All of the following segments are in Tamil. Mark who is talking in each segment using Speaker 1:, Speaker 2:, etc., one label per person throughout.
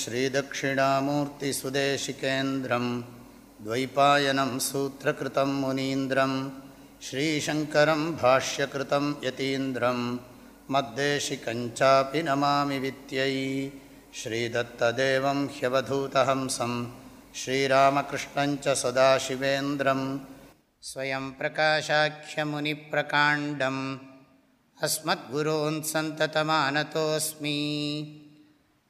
Speaker 1: श्रीदक्षिणामूर्तिसुदेशिकेन्द्रं द्वैपायनं सूत्रकृतं मुनीन्द्रं श्रीशङ्करं भाष्यकृतं यतीन्द्रं मद्देशिकञ्चापि नमामि वित्यै श्रीदत्तदेवं ह्यवधूतहंसं श्रीरामकृष्णञ्च सदाशिवेन्द्रं स्वयं प्रकाशाख्यमुनिप्रकाण्डम् अस्मद्गुरोन् सन्ततमानतोऽस्मि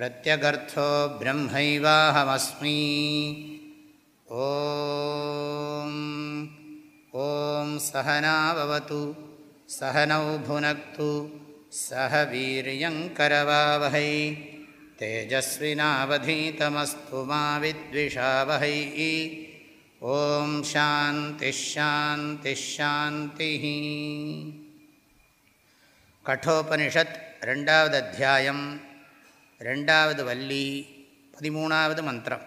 Speaker 1: प्रत्यगर्थो ब्रह्मैवाहमस्मि ॐ ॐ सहना भवतु सहनौ भुनक्तु सह वीर्यङ्करवावहै तेजस्विनावधीतमस्तु मा विद्विषावहै ॐ शान्तिश्शान्तिश्शान्तिः कठोपनिषत् रण्डावदध्यायम् ரெண்டாவது வள்ளி பதிமூணாவது மந்திரம்.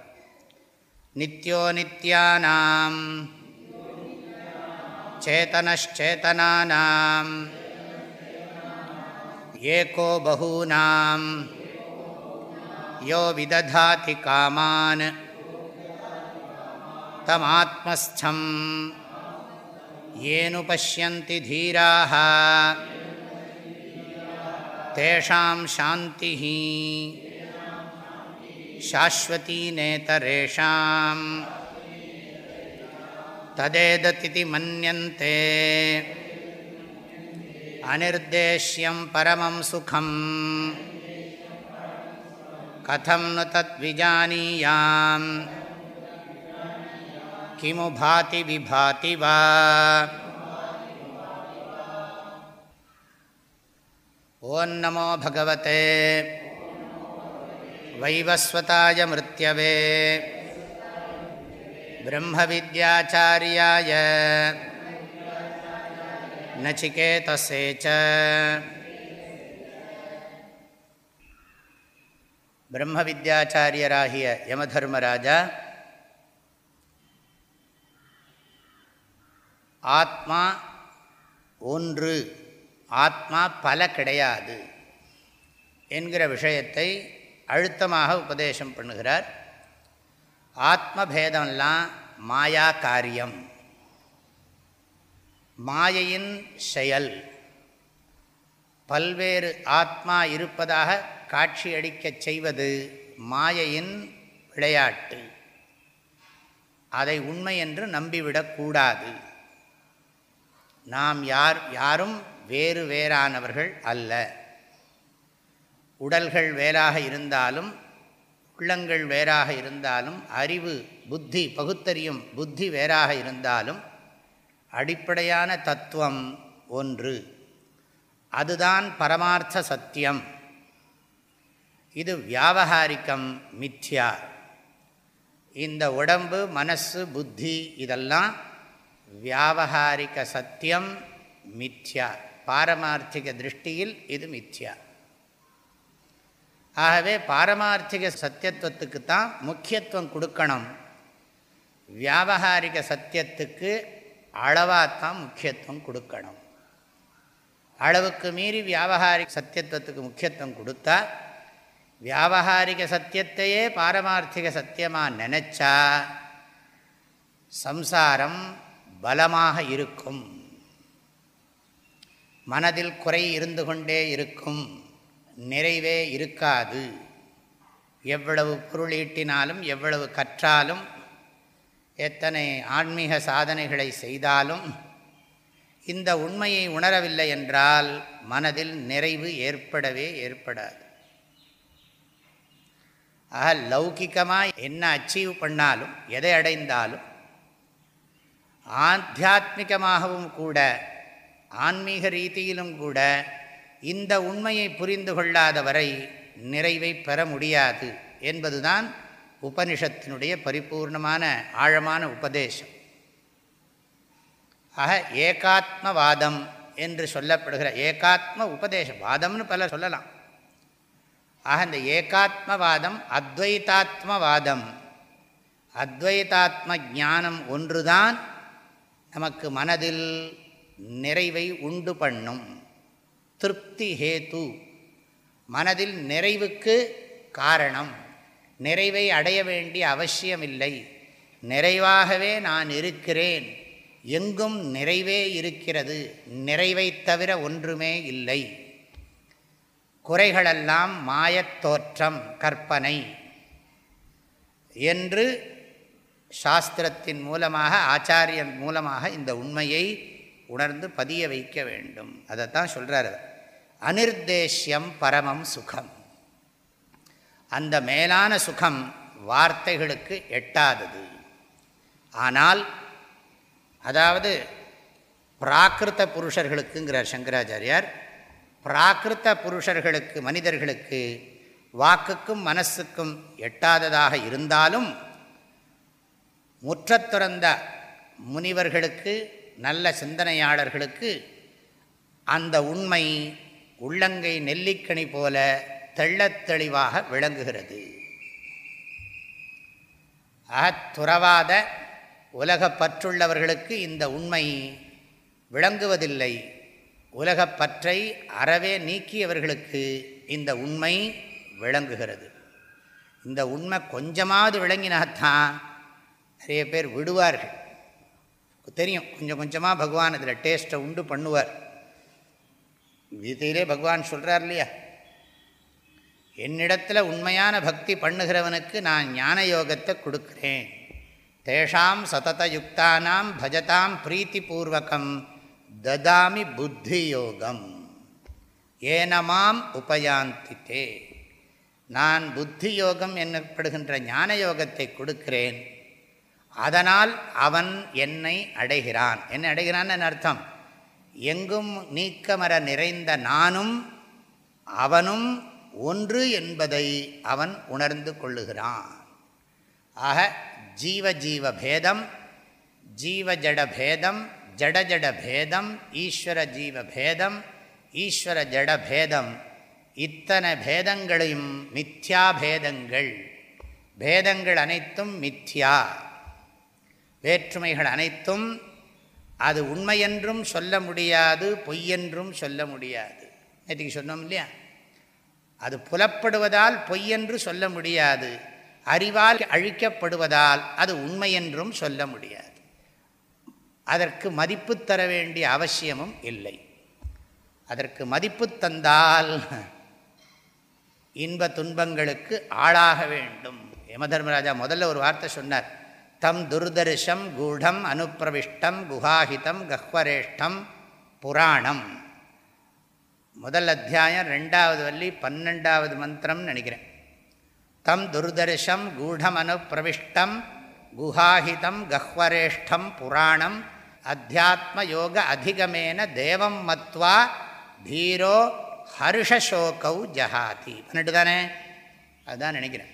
Speaker 1: நித்யோ நித்யானாம் சேதனச்சேதனானாம் ஏகோ பகூனாம் யோ விததாதி காமான் தமாத்மஸ்தம் ஏனு பசியந்தி தீராக तेषां शान्तिः। शाश्वती नेतरेषां। तदेदतिति मन्यन्ते। अनिर्देश्यं परमं सुखं। कथं नु तद्विजानीयाम्। किमु भाति विभाति वा। ॐ नमो भगवते वैवस्वताय मृत्यवे ब्रह्मविद्याचार्याय नचिकेतसे च பிரம்மவித்யாச்சாரியராகிய யமதர்மராஜா ஆத்மா ஒன்று ஆத்மா பல கிடையாது என்கிற விஷயத்தை அழுத்தமாக உபதேசம் பண்ணுகிறார். ஆத்மபேதம்லாம் மாயா காரியம். மாயையின் செயல். பல்வேறு ஆத்மா இருப்பதாக காட்சியளிக்கச் செய்வது மாயையின் விளையாட்டு. அதை உண்மை என்று நம்பிவிடக்கூடாது நாம் யார் யாரும் வேறு வேறானவர்கள் அல்ல. உடல்கள் வேறாக இருந்தாலும் உள்ளங்கள் வேறாக இருந்தாலும் அறிவு புத்தி பகுத்தறியும் புத்தி வேறாக இருந்தாலும் அடிப்படையான தத்துவம் ஒன்று. அதுதான் பரமார்த்த சத்தியம். இது வியாபகாரிக்கம் மித்யா. இந்த உடம்பு மனசு புத்தி இதெல்லாம் வியாபகாரிக சத்தியம் மித்யா. பாரமார்த்திக திருஷ்டியில் இது மித்யா. ஆகவே பாரமார்த்திக சத்தியத்துவத்துக்கு தான் முக்கியத்துவம் கொடுக்கணும். வியாபகாரிக சத்தியத்துக்கு அளவாகத்தான் முக்கியத்துவம் கொடுக்கணும். அளவுக்கு மீறி வியாபகாரிக சத்தியத்துவத்துக்கு முக்கியத்துவம் கொடுத்தா வியாபகாரிக சத்தியத்தையே பாரமார்த்திக சத்தியமாக நினச்சா சம்சாரம் பலமாக இருக்கும். மனதில் குறை இருந்து கொண்டே இருக்கும். நிறைவே இருக்காது. எவ்வளவு பொருள் ஈட்டினாலும் எவ்வளவு கற்றாலும் எத்தனை ஆன்மீக சாதனைகளை செய்தாலும் இந்த உண்மையை உணரவில்லை என்றால் மனதில் நிறைவு ஏற்படவே ஏற்படாது. ஆக லௌகிக்கமாக என்ன அச்சீவ் பண்ணாலும் எதை அடைந்தாலும் ஆத்தியாத்மிகமாகவும் கூட ஆன்மீக ரீதியிலும் கூட இந்த உண்மையை புரிந்து கொள்ளாத வரை நிறைவை பெற முடியாது என்பதுதான் உபனிஷத்தினுடைய பரிபூர்ணமான ஆழமான உபதேசம். ஆக ஏகாத்மவாதம் என்று சொல்லப்படுகிற ஏகாத்ம உபதேசம் வாதம்னு பல சொல்லலாம். ஆக இந்த ஏகாத்மவாதம் அத்வைதாத்மவாதம். அத்வைதாத்ம ஞானம் ஒன்றுதான் நமக்கு மனதில் நிறைவை உண்டு பண்ணும். திருப்தி ஹேத்து மனதில் நிறைவுக்கு காரணம். நிறைவை அடைய வேண்டிய அவசியமில்லை. நிறைவாகவே நான் இருக்கிறேன். எங்கும் நிறைவே இருக்கிறது. நிறைவை தவிர ஒன்றுமே இல்லை. குறைகளெல்லாம் மாயத்தோற்றம் கற்பனை என்று சாஸ்திரத்தின் மூலமாக ஆச்சாரியன் மூலமாக இந்த உண்மையை உணர்ந்து பதிய வைக்க வேண்டும். அதைத்தான் சொல்கிறார் அனிர்தேஷ்யம் பரமம் சுகம். அந்த மேலான சுகம் வார்த்தைகளுக்கு எட்டாதது. ஆனால் அதாவது பிராகிருத்த புருஷர்களுக்குங்கிறார் சங்கராச்சாரியார். பிராகிருத்த புருஷர்களுக்கு மனிதர்களுக்கு வாக்குக்கும் மனசுக்கும் எட்டாததாக இருந்தாலும் முற்றத்துறந்த முனிவர்களுக்கு நல்ல சிந்தனையாளர்களுக்கு அந்த உண்மை உள்ளங்கை நெல்லிக்கணி போல தெள்ளத்தெளிவாக விளங்குகிறது. அத்துறவாத உலகப்பற்றுள்ளவர்களுக்கு இந்த உண்மை விளங்குவதில்லை. உலகப்பற்றை அறவே நீக்கியவர்களுக்கு இந்த உண்மை விளங்குகிறது. இந்த உண்மை கொஞ்சமாவது விளங்கினாத்தான் நிறைய பேர் விடுவார்கள். தெரியும். கொஞ்சம் கொஞ்சமாக பகவான் இதில் டேஸ்ட்டை உண்டு பண்ணுவார். கீதையிலே பகவான் சொல்கிறார் இல்லையா? என்னிடத்தில் உண்மையான பக்தி பண்ணுகிறவனுக்கு நான் ஞான யோகத்தை கொடுக்குறேன். தேஷாம் சததயுக்தானாம் பஜதாம் பிரீத்திபூர்வகம் ததாமி புத்தி யோகம். ஏனமாம் உபயாந்தித்தே. நான் புத்தி யோகம் என்னப்படுகின்ற ஞான யோகத்தை கொடுக்கிறேன். அதனால் அவன் என்னை அடைகிறான். என்னை அடைகிறான்னு அர்த்தம்? எங்கும் நீக்கமர நிறைந்த நானும் அவனும் ஒன்று என்பதை அவன் உணர்ந்து கொள்ளுகிறான். ஆக ஜீவ ஜீவ பேதம் ஜீவ ஜட பேதம் ஜட ஜட பேதம் ஈஸ்வர ஜீவ பேதம் ஈஸ்வர ஜட பேதம் இத்தனை பேதங்களையும் மித்யா பேதங்கள். பேதங்கள் அனைத்தும் மித்யா. வேற்றுமைகள் அனைத்தும் அது உண்மையென்றும் சொல்ல முடியாது பொய்யென்றும் சொல்ல முடியாது. நேற்றுக்கு சொன்னோம் இல்லையா? அது புலப்படுவதால் பொய்யென்று சொல்ல முடியாது. அறிவால் அழிக்கப்படுவதால் அது உண்மையென்றும் சொல்ல முடியாது. அதற்கு மதிப்பு தர வேண்டிய அவசியமும் இல்லை. அதற்கு மதிப்பு தந்தால் இன்ப துன்பங்களுக்கு ஆளாக வேண்டும். யமதர்மராஜா முதல்ல ஒரு வார்த்தை சொன்னார். தம் துர்தர்ஷம் கூடம் அனுப்பிரவிஷ்டம் குஹாஹிதம் கஹ்வரேஷ்டம் புராணம். முதல் அத்தியாயம் ரெண்டாவது வள்ளி பன்னெண்டாவது மந்திரம்னு நினைக்கிறேன். தம் துர்தர்ஷம் கூடம் அனுப்பிரவிஷ்டம் குஹாஹிதம் கஹ்வரேஷ்டம் புராணம் அத்தியாத்ம யோக அதிகமேன தேவம் மத்வா தீரோ ஹர்ஷசோகௌ ஜஹாதி. பண்ணிட்டு தானே? அதுதான் நினைக்கிறேன்.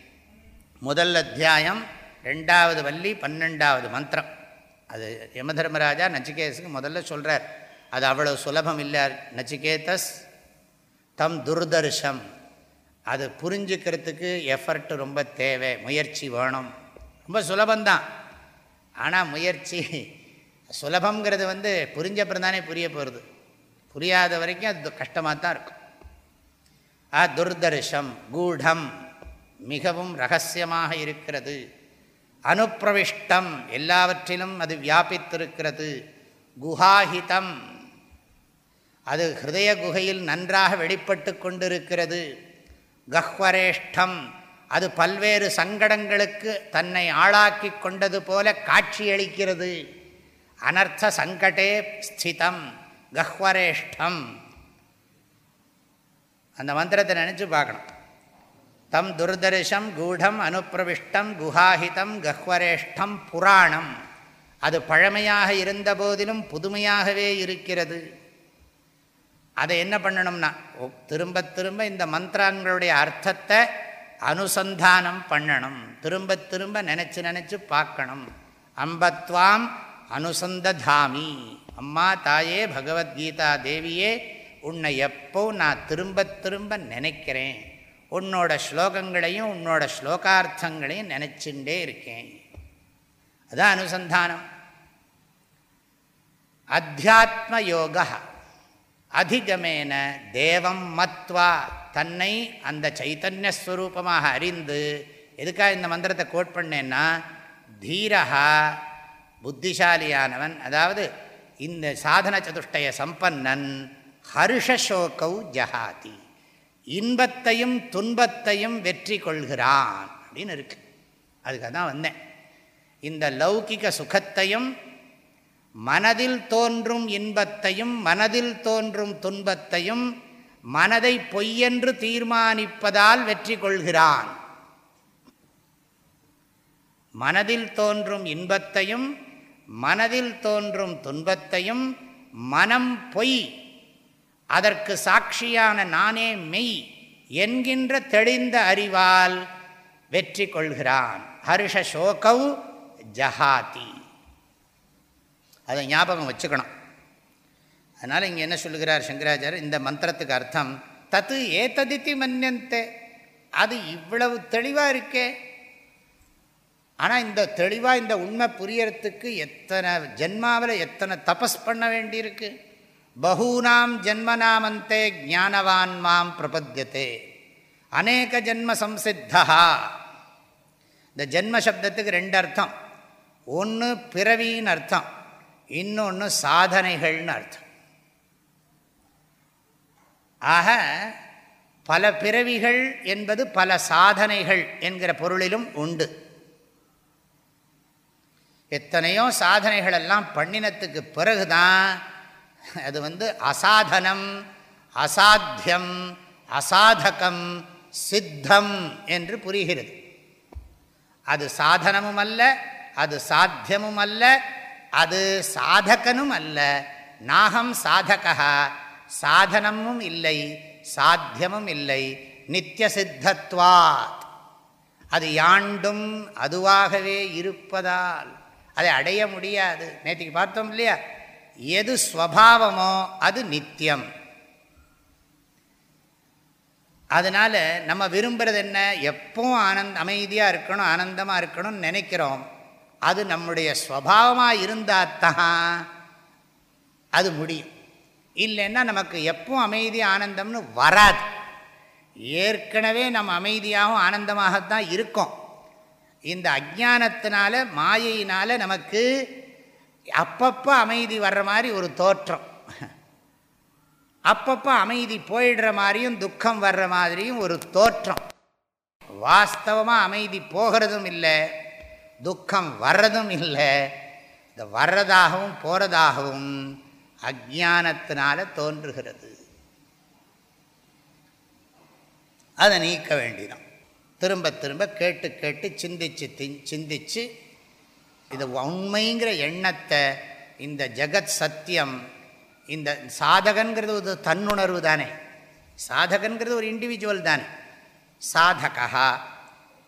Speaker 1: முதல் அத்தியாயம் ரெண்டாவது வள்ளி பன்னெண்டாவது மந்திரம். அது யமதர்மராஜா நச்சிகேதஸுக்கு முதல்ல சொல்கிறார் அது அவ்வளோ சுலபம் இல்லை. நச்சிகேதஸ் தம் துர்தர்ஷம். அது புரிஞ்சுக்கிறதுக்கு எஃபர்ட் ரொம்ப தேவை. முயற்சி வேணும். ரொம்ப சுலபந்தான் ஆனால் முயற்சி சுலபங்கிறது வந்து புரிஞ்சப்புறம் தானே புரிய போகிறது புரியாத வரைக்கும் அது கஷ்டமாக தான் இருக்கும். ஆ துர்தர்ஷம் கூடம் மிகவும் ரகசியமாக இருக்கிறது. அனுப்பிரவிஷ்டம். எல்லாவற்றிலும் அது வியாபித்திருக்கிறது. குஹாஹிதம். அது ஹிருதய குகையில் நன்றாக வெளிப்பட்டு கொண்டிருக்கிறது. கஹ்வரேஷ்டம். அது பல்வேறு சங்கடங்களுக்கு தன்னை ஆளாக்கி கொண்டது போல காட்சியளிக்கிறது. அனர்த்த சங்கடே ஸ்திதம். கஹ்வரேஷ்டம். அந்த மந்திரத்தை நினச்சி பார்க்கணும். தம் துர்தர்ஷம் கூடம் அனுப்பிரவிஷ்டம் குஹாஹிதம் கஹ்வரேஷ்டம் புராணம். அது பழமையாக இருந்த போதிலும் புதுமையாகவே இருக்கிறது. அதை என்ன பண்ணணும்னா திரும்ப திரும்ப இந்த மந்திரங்களுடைய அர்த்தத்தை அனுசந்தானம் பண்ணணும். திரும்ப திரும்ப நினச்சி நினச்சி பார்க்கணும். அம்பத்வாம் அனுசந்ததாமி. அம்மா தாயே பகவத்கீதா தேவியே உன்னை எப்போ நான் திரும்ப திரும்ப நினைக்கிறேன்? உன்னோட ஸ்லோகங்களையும் உன்னோட ஸ்லோகார்த்தங்களையும் நினச்சிண்டே இருக்கேன். அதான் அனுசந்தானம். அத்தியாத்ம யோகா. அதிகமேன தேவம் மத்வா. தன்னை அந்த சைத்தன்யஸ்வரூபமாக அறிந்து எதுக்காக இந்த மந்திரத்தை கோட் பண்ணேன்னா தீரகா புத்திசாலியானவன் அதாவது இந்த சாதன சதுஷ்டய சம்பன்னன் ஹர்ஷசோகௌ ஜஹாதி. இன்பத்தையும் துன்பத்தையும் வெற்றி கொள்கிறான் அப்படின்னு இருக்கு. அதுக்காக தான் வந்தேன். இந்த லௌகிக சுகத்தையும் மனதில் தோன்றும் இன்பத்தையும் மனதில் தோன்றும் துன்பத்தையும் மனதை பொய்யென்று தீர்மானிப்பதால் வெற்றி கொள்கிறான். மனதில் தோன்றும் இன்பத்தையும் மனதில் தோன்றும் துன்பத்தையும் மனம் பொய் அதற்கு சாட்சியான நானே மெய் என்கின்ற தெளிந்த அறிவால் வெற்றி கொள்கிறான். ஹர்ஷ சோகவ் ஜஹாதி. அதை ஞாபகம் வச்சுக்கணும். அதனால் இங்கே என்ன சொல்லுகிறார் சங்கராச்சாரியர்? இந்த மந்திரத்துக்கு அர்த்தம் தத்து ஏத்ததித்தி மன்னியந்தே அது இவ்வளவு தெளிவாக இருக்கே. ஆனால் இந்த தெளிவாக இந்த உண்மை புரியறதுக்கு எத்தனை ஜென்மாவில் எத்தனை தபஸ் பண்ண வேண்டியிருக்கு? பகூனாம் ஜென்மநாமந்தே ஜானவான் மாம் பிரபத்தியத்தே அநேக ஜென்ம சம்சித்தா இந்த ஜென்ம சப்தத்துக்கு ரெண்டு அர்த்தம். ஒன்று பிறவின்னு அர்த்தம். இன்னொன்று சாதனைகள்னு அர்த்தம். ஆக பல பிறவிகள் என்பது பல சாதனைகள் என்கிற பொருளிலும் உண்டு. எத்தனையோ சாதனைகளெல்லாம் பண்ணினத்துக்கு பிறகுதான் அது வந்து அசாதனம் அசாத்தியம் அசாதகம் சித்தம் என்று புரிகிறது. அது சாதனமும் அல்ல அது சாத்தியமும் அல்ல அது சாதகனும் அல்ல நாகம் சாதகா சாதனமும் இல்லை சாத்தியமும் இல்லை நித்திய சித்தத்வாத் அது யாண்டும் அதுவாகவே இருப்பதால் அதை அடைய முடியாது. நேற்றுக்கு பார்த்தோம் இல்லையா? எது ஸ்வபாவமோ அது நித்தியம் அதனால் நம்ம விரும்புகிறது என்ன? எப்பவும் ஆனந்த் அமைதியாக இருக்கணும் ஆனந்தமாக இருக்கணும்னு நினைக்கிறோம். அது நம்முடைய ஸ்வபாவமாக இருந்தால் தான் அது முடியும். இல்லைன்னா நமக்கு எப்பவும் அமைதி ஆனந்தம்னு வராது. ஏற்கனவே நம்ம அமைதியாகவும் ஆனந்தமாகத்தான் இருக்கோம். இந்த அஜானத்தினால மாயையினால் நமக்கு அப்பப்போ அமைதி வர்ற மாதிரி ஒரு தோற்றம். அப்பப்போ அமைதி போயிடுற மாதிரியும் துக்கம் வர்ற மாதிரியும் ஒரு தோற்றம். வாஸ்தவமாக அமைதி போகிறதும் இல்லை துக்கம் வர்றதும் இல்லை இந்த வர்றதாகவும் போகிறதாகவும் அஜானத்தினால தோன்றுகிறது. அதை நீக்க வேண்டிதான் திரும்ப திரும்ப கேட்டு கேட்டு சிந்திச்சு சிந்திச்சு இது உண்மைங்கிற எண்ணத்தை இந்த ஜெகத் சத்தியம் இந்த சாதகன்கிறது ஒரு தன்னுணர்வு தானே. சாதகன்கிறது ஒரு இண்டிவிஜுவல் தானே. சாதகா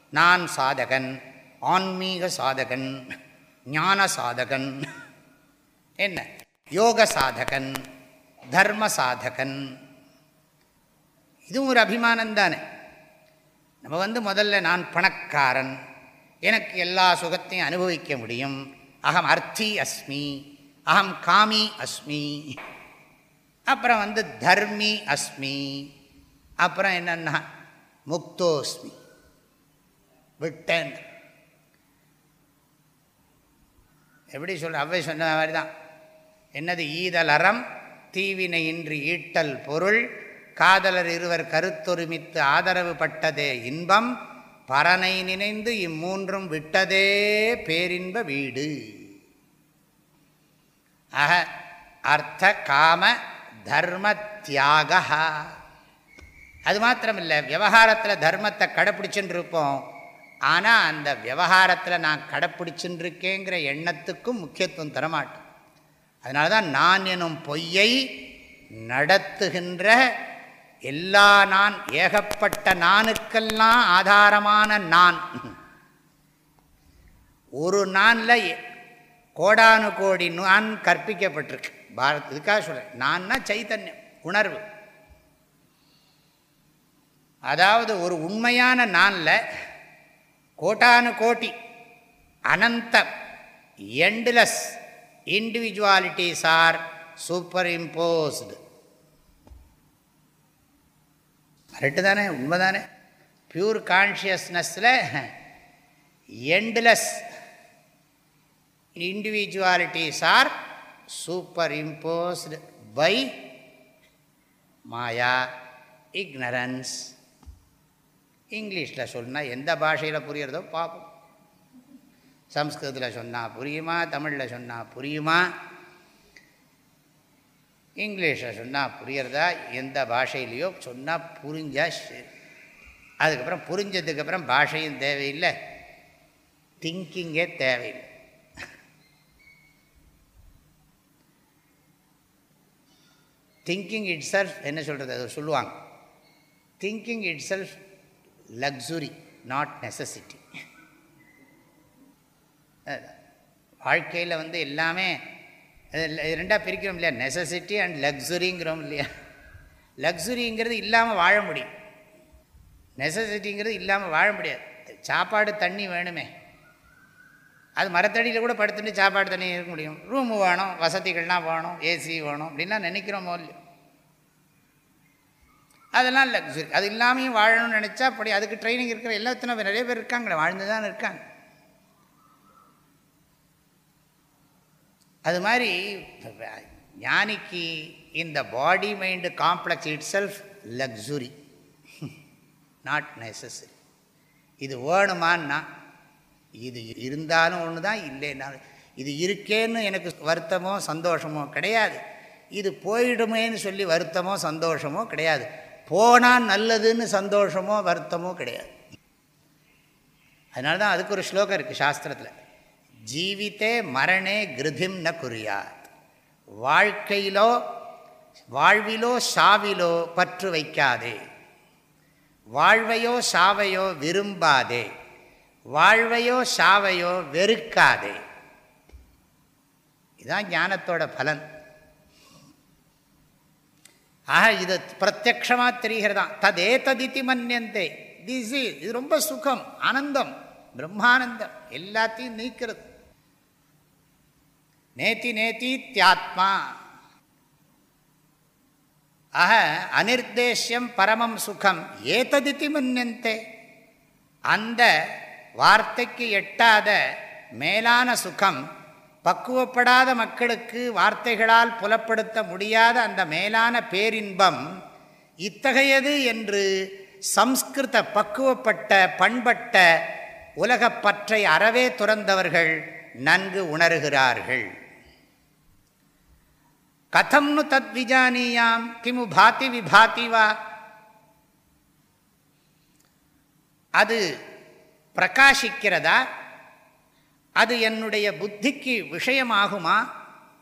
Speaker 1: நான் சாதகன் ஆன்மீக சாதகன் ஞான சாதகன். என்ன? யோக சாதகன் தர்ம சாதகன். இதுவும் ஒரு அபிமானம் தானே. நம்ம வந்து முதல்ல நான் பணக்காரன் எனக்கு எல்லா சுகத்தையும் அனுபவிக்க முடியும். அகம் அர்த்தி அஸ்மி அகம் காமி அஸ்மி. அப்புறம் வந்து தர்மி அஸ்மி. அப்புறம் என்னென்னா முக்தோஸ்மி. விட்டேன். எப்படி சொல்ற அவ்வை சொன்ன மாதிரி தான் என்னது ஈதல் அறம் தீவினை இன்றி ஈட்டல் பொருள் காதலர் இருவர் கருத்தொருமித்து ஆதரவு பட்டதே இன்பம் பரனை நினைந்து இம்மூன்றும் விட்டதே பேரின்ப வீடு. அஹ அர்த்த காம தர்ம தியாக அது மாத்திரமில்லை விவகாரத்தில் தர்மத்தை கடைப்பிடிச்சுன்னு இருப்போம் ஆனால் அந்த விவகாரத்தில் நான் கடைப்பிடிச்சுன்னு இருக்கேங்கிற எண்ணத்துக்கும் முக்கியத்துவம் தரமாட்டோம் அதனால தான் நான் எனும் பொய்யை நடத்துகின்ற எல்லா நான் ஏகப்பட்ட நானுக்கெல்லாம் ஆதாரமான நான். ஒரு நானில் கோடானு கோடி நான் கற்பிக்கப்பட்டிருக்கு. பாரத் இதுக்காக சொல்கிறேன் நான்னா சைத்தன்யம் உணர்வு. அதாவது ஒரு உண்மையான நானில் கோட்டானு கோட்டி அனந்த endless individualities are superimposed correct தானே உண்மை தானே pure கான்ஷியஸ்னஸில் endless individualities are superimposed by maya ignorance இங்கிலீஷில் சொன்னால் எந்த பாஷையில் புரியுறதோ பார்ப்போம் சம்ஸ்கிருதத்தில் சொன்னால் புரியுமா? தமிழில் சொன்னால் புரியுமா? இங்கிலீஷில் சொன்னால் புரியறதா? எந்த பாஷையிலையோ சொன்னால் புரிஞ்சால் சரி அதுக்கப்புறம் புரிஞ்சதுக்கப்புறம் பாஷையும் தேவையில்லை. திங்கிங்கே தேவையில்லை. திங்கிங் இட் செல்ஃப் என்ன சொல்கிறது அது சொல்லுவாங்க. Thinking itself luxury not necessity வாழ்க்கையில் வந்து எல்லாமே ரெண்டாக பிரிக்கிறோம் இல்லையா? நெசசிட்டி அண்ட் லக்ஸுரிங்கிறோம் இல்லையா? லக்ஸுரிங்கிறது இல்லாமல் வாழ முடியும் நெசசிட்டிங்கிறது இல்லாமல் வாழ முடியாது. சாப்பாடு தண்ணி வேணுமே. அது மரத்தடியில் கூட படுத்துட்டு சாப்பாடு தண்ணி இருக்க முடியும். ரூமு வேணும் வசதிகள்லாம் வேணும் ஏசி வேணும் அப்படின்லாம் நினைக்கிறோமோ இல்லையோ? அதெல்லாம் லக்ஸுரி அது இல்லாமையும் வாழணும்னு நினச்சா அப்படி அதுக்கு ட்ரைனிங் இருக்கிற எல்லாத்தினும் நிறைய பேர் இருக்காங்களே வாழ்ந்து தான் இருக்காங்க. அது மாதிரி ஞானிக்கு இந்த body mind complex itself luxury not necessary இது வேணுமான்னா இது இருந்தாலும் ஒன்று தான் இல்லைன்னாலும் இது இருக்கேன்னு எனக்கு வருத்தமோ சந்தோஷமோ கிடையாது. இது போயிடுமேன்னு சொல்லி வருத்தமோ சந்தோஷமோ கிடையாது. போனால் நல்லதுன்னு சந்தோஷமோ வருத்தமோ கிடையாது. அதனால தான் அதுக்கு ஒரு ஸ்லோகம் இருக்குது சாஸ்திரத்தில். ஜீவித்தே மரணே கிருதிம் ந குறியாத். வாழ்க்கையிலோ வாழ்விலோ சாவிலோ பற்று வைக்காதே. வாழ்வையோ சாவையோ விரும்பாதே. வாழ்வையோ சாவையோ வெறுக்காதே. இதுதான் ஞானத்தோட பலன். ஆக இது பிரத்யக்ஷமாக தெரிகிறதான். ததே ததித்தி மன்னியந்தே திஸ் இது ரொம்ப சுகம் ஆனந்தம் பிரம்மானந்தம் எல்லாத்தையும் நீக்கிறது. நேத்தி நேத்தி தியாத்மா. ஆக அனிர்தேஷ்யம் பரமம் சுகம். ஏததித்தி மன்னியந்தே அந்த வார்த்தைக்கு எட்டாத மேலான சுகம் பக்குவப்படாத மக்களுக்கு வார்த்தைகளால் புலப்படுத்த முடியாத அந்த மேலான பேரின்பம் இத்தகையது என்று சம்ஸ்கிருத பக்குவப்பட்ட பண்பட்ட உலகப்பற்றை அறவே துறந்தவர்கள் நன்கு உணர்கிறார்கள். கதம்னு தத் விஜானியாம் கிமு பாதி விபாதி வா அது பிரகாசிக்கிறதா அது என்னுடைய புத்திக்கு விஷயமாகுமா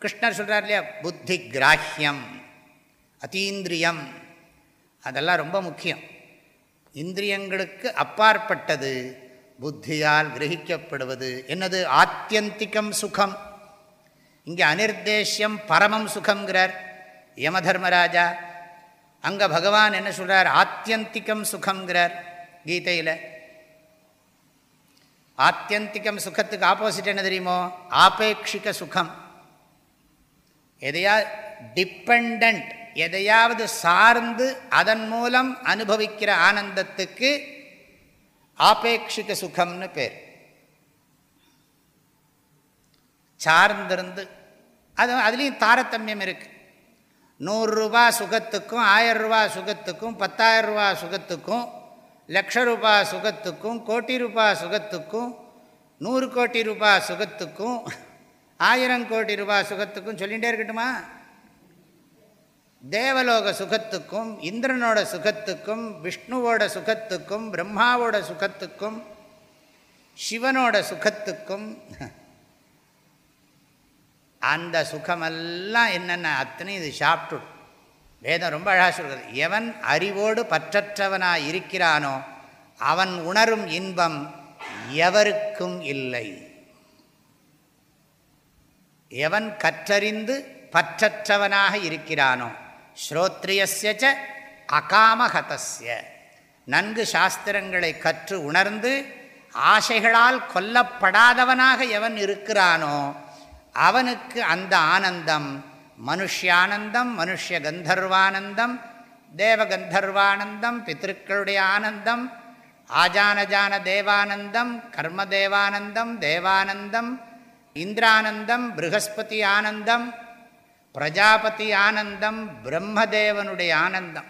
Speaker 1: கிருஷ்ணர் சொல்கிறார் இல்லையா புத்தி கிராஹ்யம் அதீந்திரியம் அதெல்லாம் ரொம்ப முக்கியம் இந்திரியங்களுக்கு அப்பாற்பட்டது புத்தியால் கிரகிக்கப்படுவது என்னது ஆத்தியந்திகம் சுகம் இங்கே அனிர்தேஷ்யம் பரமம் சுகங்கிறார் யமதர்மராஜா. அங்கே பகவான் என்ன சொல்கிறார் ஆத்தியந்திகம் சுகங்கிறார் கீதையில். ஆத்தியந்திகம் சுகத்துக்கு ஆப்போசிட் என்ன தெரியுமோ? ஆபேட்சிக சுகம். எதையா டிப்பெண்ட் எதையாவது சார்ந்து அதன் மூலம் அனுபவிக்கிற ஆனந்தத்துக்கு ஆபேட்சிக சுகம்னு பேர். சார்ந்திருந்து அது அதுலேயும் தாரதமியம் இருக்குது நூறுரூபா சுகத்துக்கும் ஆயிரம் ரூபா சுகத்துக்கும் பத்தாயிரம் ரூபா சுகத்துக்கும் லக்ஷ ரூபா சுகத்துக்கும் கோட்டி ரூபா சுகத்துக்கும் நூறு கோட்டி ரூபா சுகத்துக்கும் ஆயிரம் கோடி ரூபா சுகத்துக்கும் சொல்லிகிட்டே இருக்கட்டுமா? தேவலோக சுகத்துக்கும் இந்திரனோட சுகத்துக்கும் விஷ்ணுவோட சுகத்துக்கும் பிரம்மாவோட சுகத்துக்கும் சிவனோட சுகத்துக்கும் அந்த சுகமெல்லாம் என்னென்ன? அத்தனை இது சாப்பிட்டு வேதம் ரொம்ப அழகாக சொல்கிறது. எவன் அறிவோடு பற்றற்றவனாக இருக்கிறானோ அவன் உணரும் இன்பம் எவருக்கும் இல்லை. எவன் கற்றறிந்து பற்றற்றவனாக இருக்கிறானோ ஸ்ரோத்ரியச அகாமகதஸ்ய. நன்கு சாஸ்திரங்களை கற்று உணர்ந்து ஆசைகளால் கொல்லப்படாதவனாக எவன் இருக்கிறானோ அவனுக்கு அந்த ஆனந்தம் மனுஷியானந்தம் மனுஷ கந்தர்வானந்தம் தேவகந்தர்வானந்தம் பித்திருக்களுடைய ஆனந்தம் ஆஜானஜான தேவானந்தம் கர்மதேவானந்தம் தேவானந்தம் இந்திரானந்தம் ப்ரகஸ்பதி ஆனந்தம் பிரஜாபதி ஆனந்தம் பிரம்மதேவனுடைய ஆனந்தம்.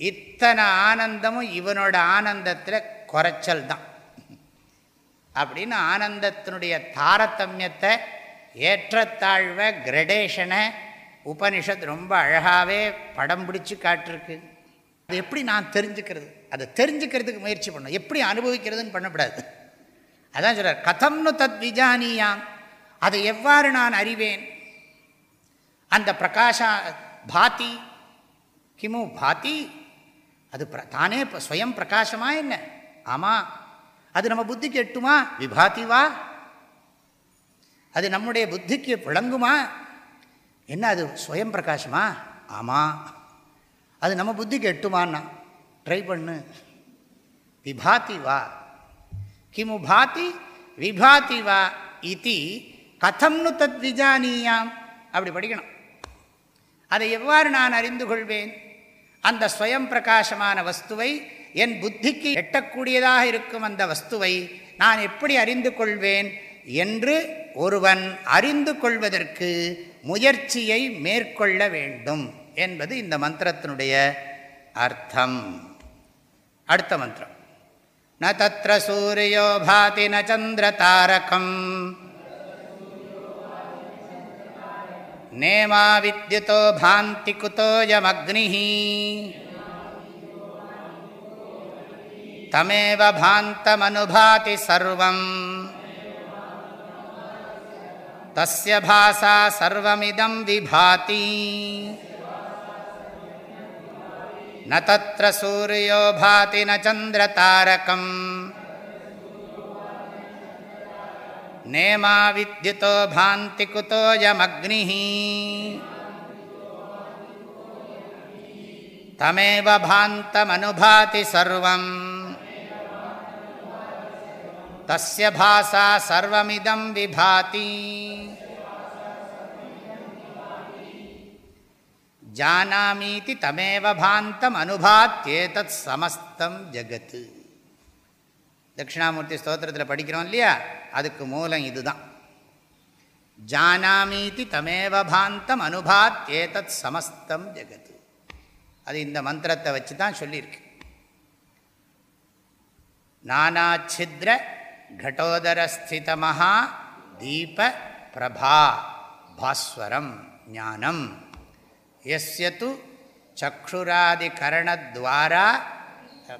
Speaker 1: இத்தனை ஆனந்தமும் இவனோட ஆனந்தத்தில் குறைச்சல் தான் அப்படின்னு ஆனந்தத்தினுடைய தாரதமியத்தை ஏற்றத்தாழ்வை கிரடேஷனை உபனிஷத் ரொம்ப அழகாகவே படம் பிடிச்சி காட்டிருக்கு. அது எப்படி நான் தெரிஞ்சுக்கிறது? அதை தெரிஞ்சுக்கிறதுக்கு முயற்சி பண்ணணும். எப்படி அனுபவிக்கிறதுன்னு பண்ணக்கூடாது. அதான் சொல்கிறார் கதம்னு தத் விஜானியாம். அதை எவ்வாறு நான் அறிவேன்? அந்த பிரகாஷா பாத்தி கிமு பாத்தி அது தானே ஸ்வயம் பிரகாசமாக என்ன? ஆமாம் அது நம்ம புத்திக்கு எட்டுமா? விபாத்தி வா. அது நம்முடைய புத்திக்கு விளங்குமா? என்ன அது ஸ்வயம் பிரகாசமா? ஆமாம் அது நம்ம புத்திக்கு எட்டுமான்னா? ட்ரை பண்ணு. விபாத்தி வா. கிமு பாதி விபாத்தி வா இது கதம்னு தத் விஜானியாம். அப்படி படிக்கணும். அதை எவ்வாறு நான் அறிந்து கொள்வேன்? அந்த ஸ்வயம் பிரகாசமான வஸ்துவை என் புத்திக்கு எட்டக்கூடியதாக இருக்கும் அந்த வஸ்துவை நான் எப்படி அறிந்து கொள்வேன்? என்று ஒருவன் அறிந்து கொள்வதற்கு முயற்சியை மேற்கொள்ள வேண்டும் என்பது இந்த மந்திரத்தினுடைய அர்த்தம். அடுத்த மந்திரம். ந தத்திர சூரியோ பாதி ந சந்திர தாரகம். நேமா வித்யுதோ பாந்தி குதோயமக்னி தமேவ பாந்தமனுபாதி சர்வம். तस्य भासा सर्वमिदं विभाति न तत्र सूर्यो भाति न चन्द्रतारकम् नेमा विद्युतो भान्ति कुतोऽयमग्निः तमेव भान्तमनुभाति सर्वम् தஸ்ய பாசா சர்வமிதம் விபாதி ஜானாமீதி தமேவ பாந்தம் அனுபாத்தியேதத் சமஸ்தம் ஜகத்து தட்சிணாமூர்த்தி ஸ்தோத்திரத்தில் படிக்கிறோம் இல்லையா? அதுக்கு மூலம் இதுதான். ஜானாமீதி தமேவ பாந்தம் அனுபாத்தியேதத் சமஸ்தம் ஜெகத்து அது இந்த மந்திரத்தை வச்சு தான் சொல்லியிருக்கு। நானாச்சித்ர கடோதரஸ்திதமஹா தீப பிரபா பாஸ்வரம் ஞானம் எஸ்யத்து சக்ஷுராதிகரணத்வாரா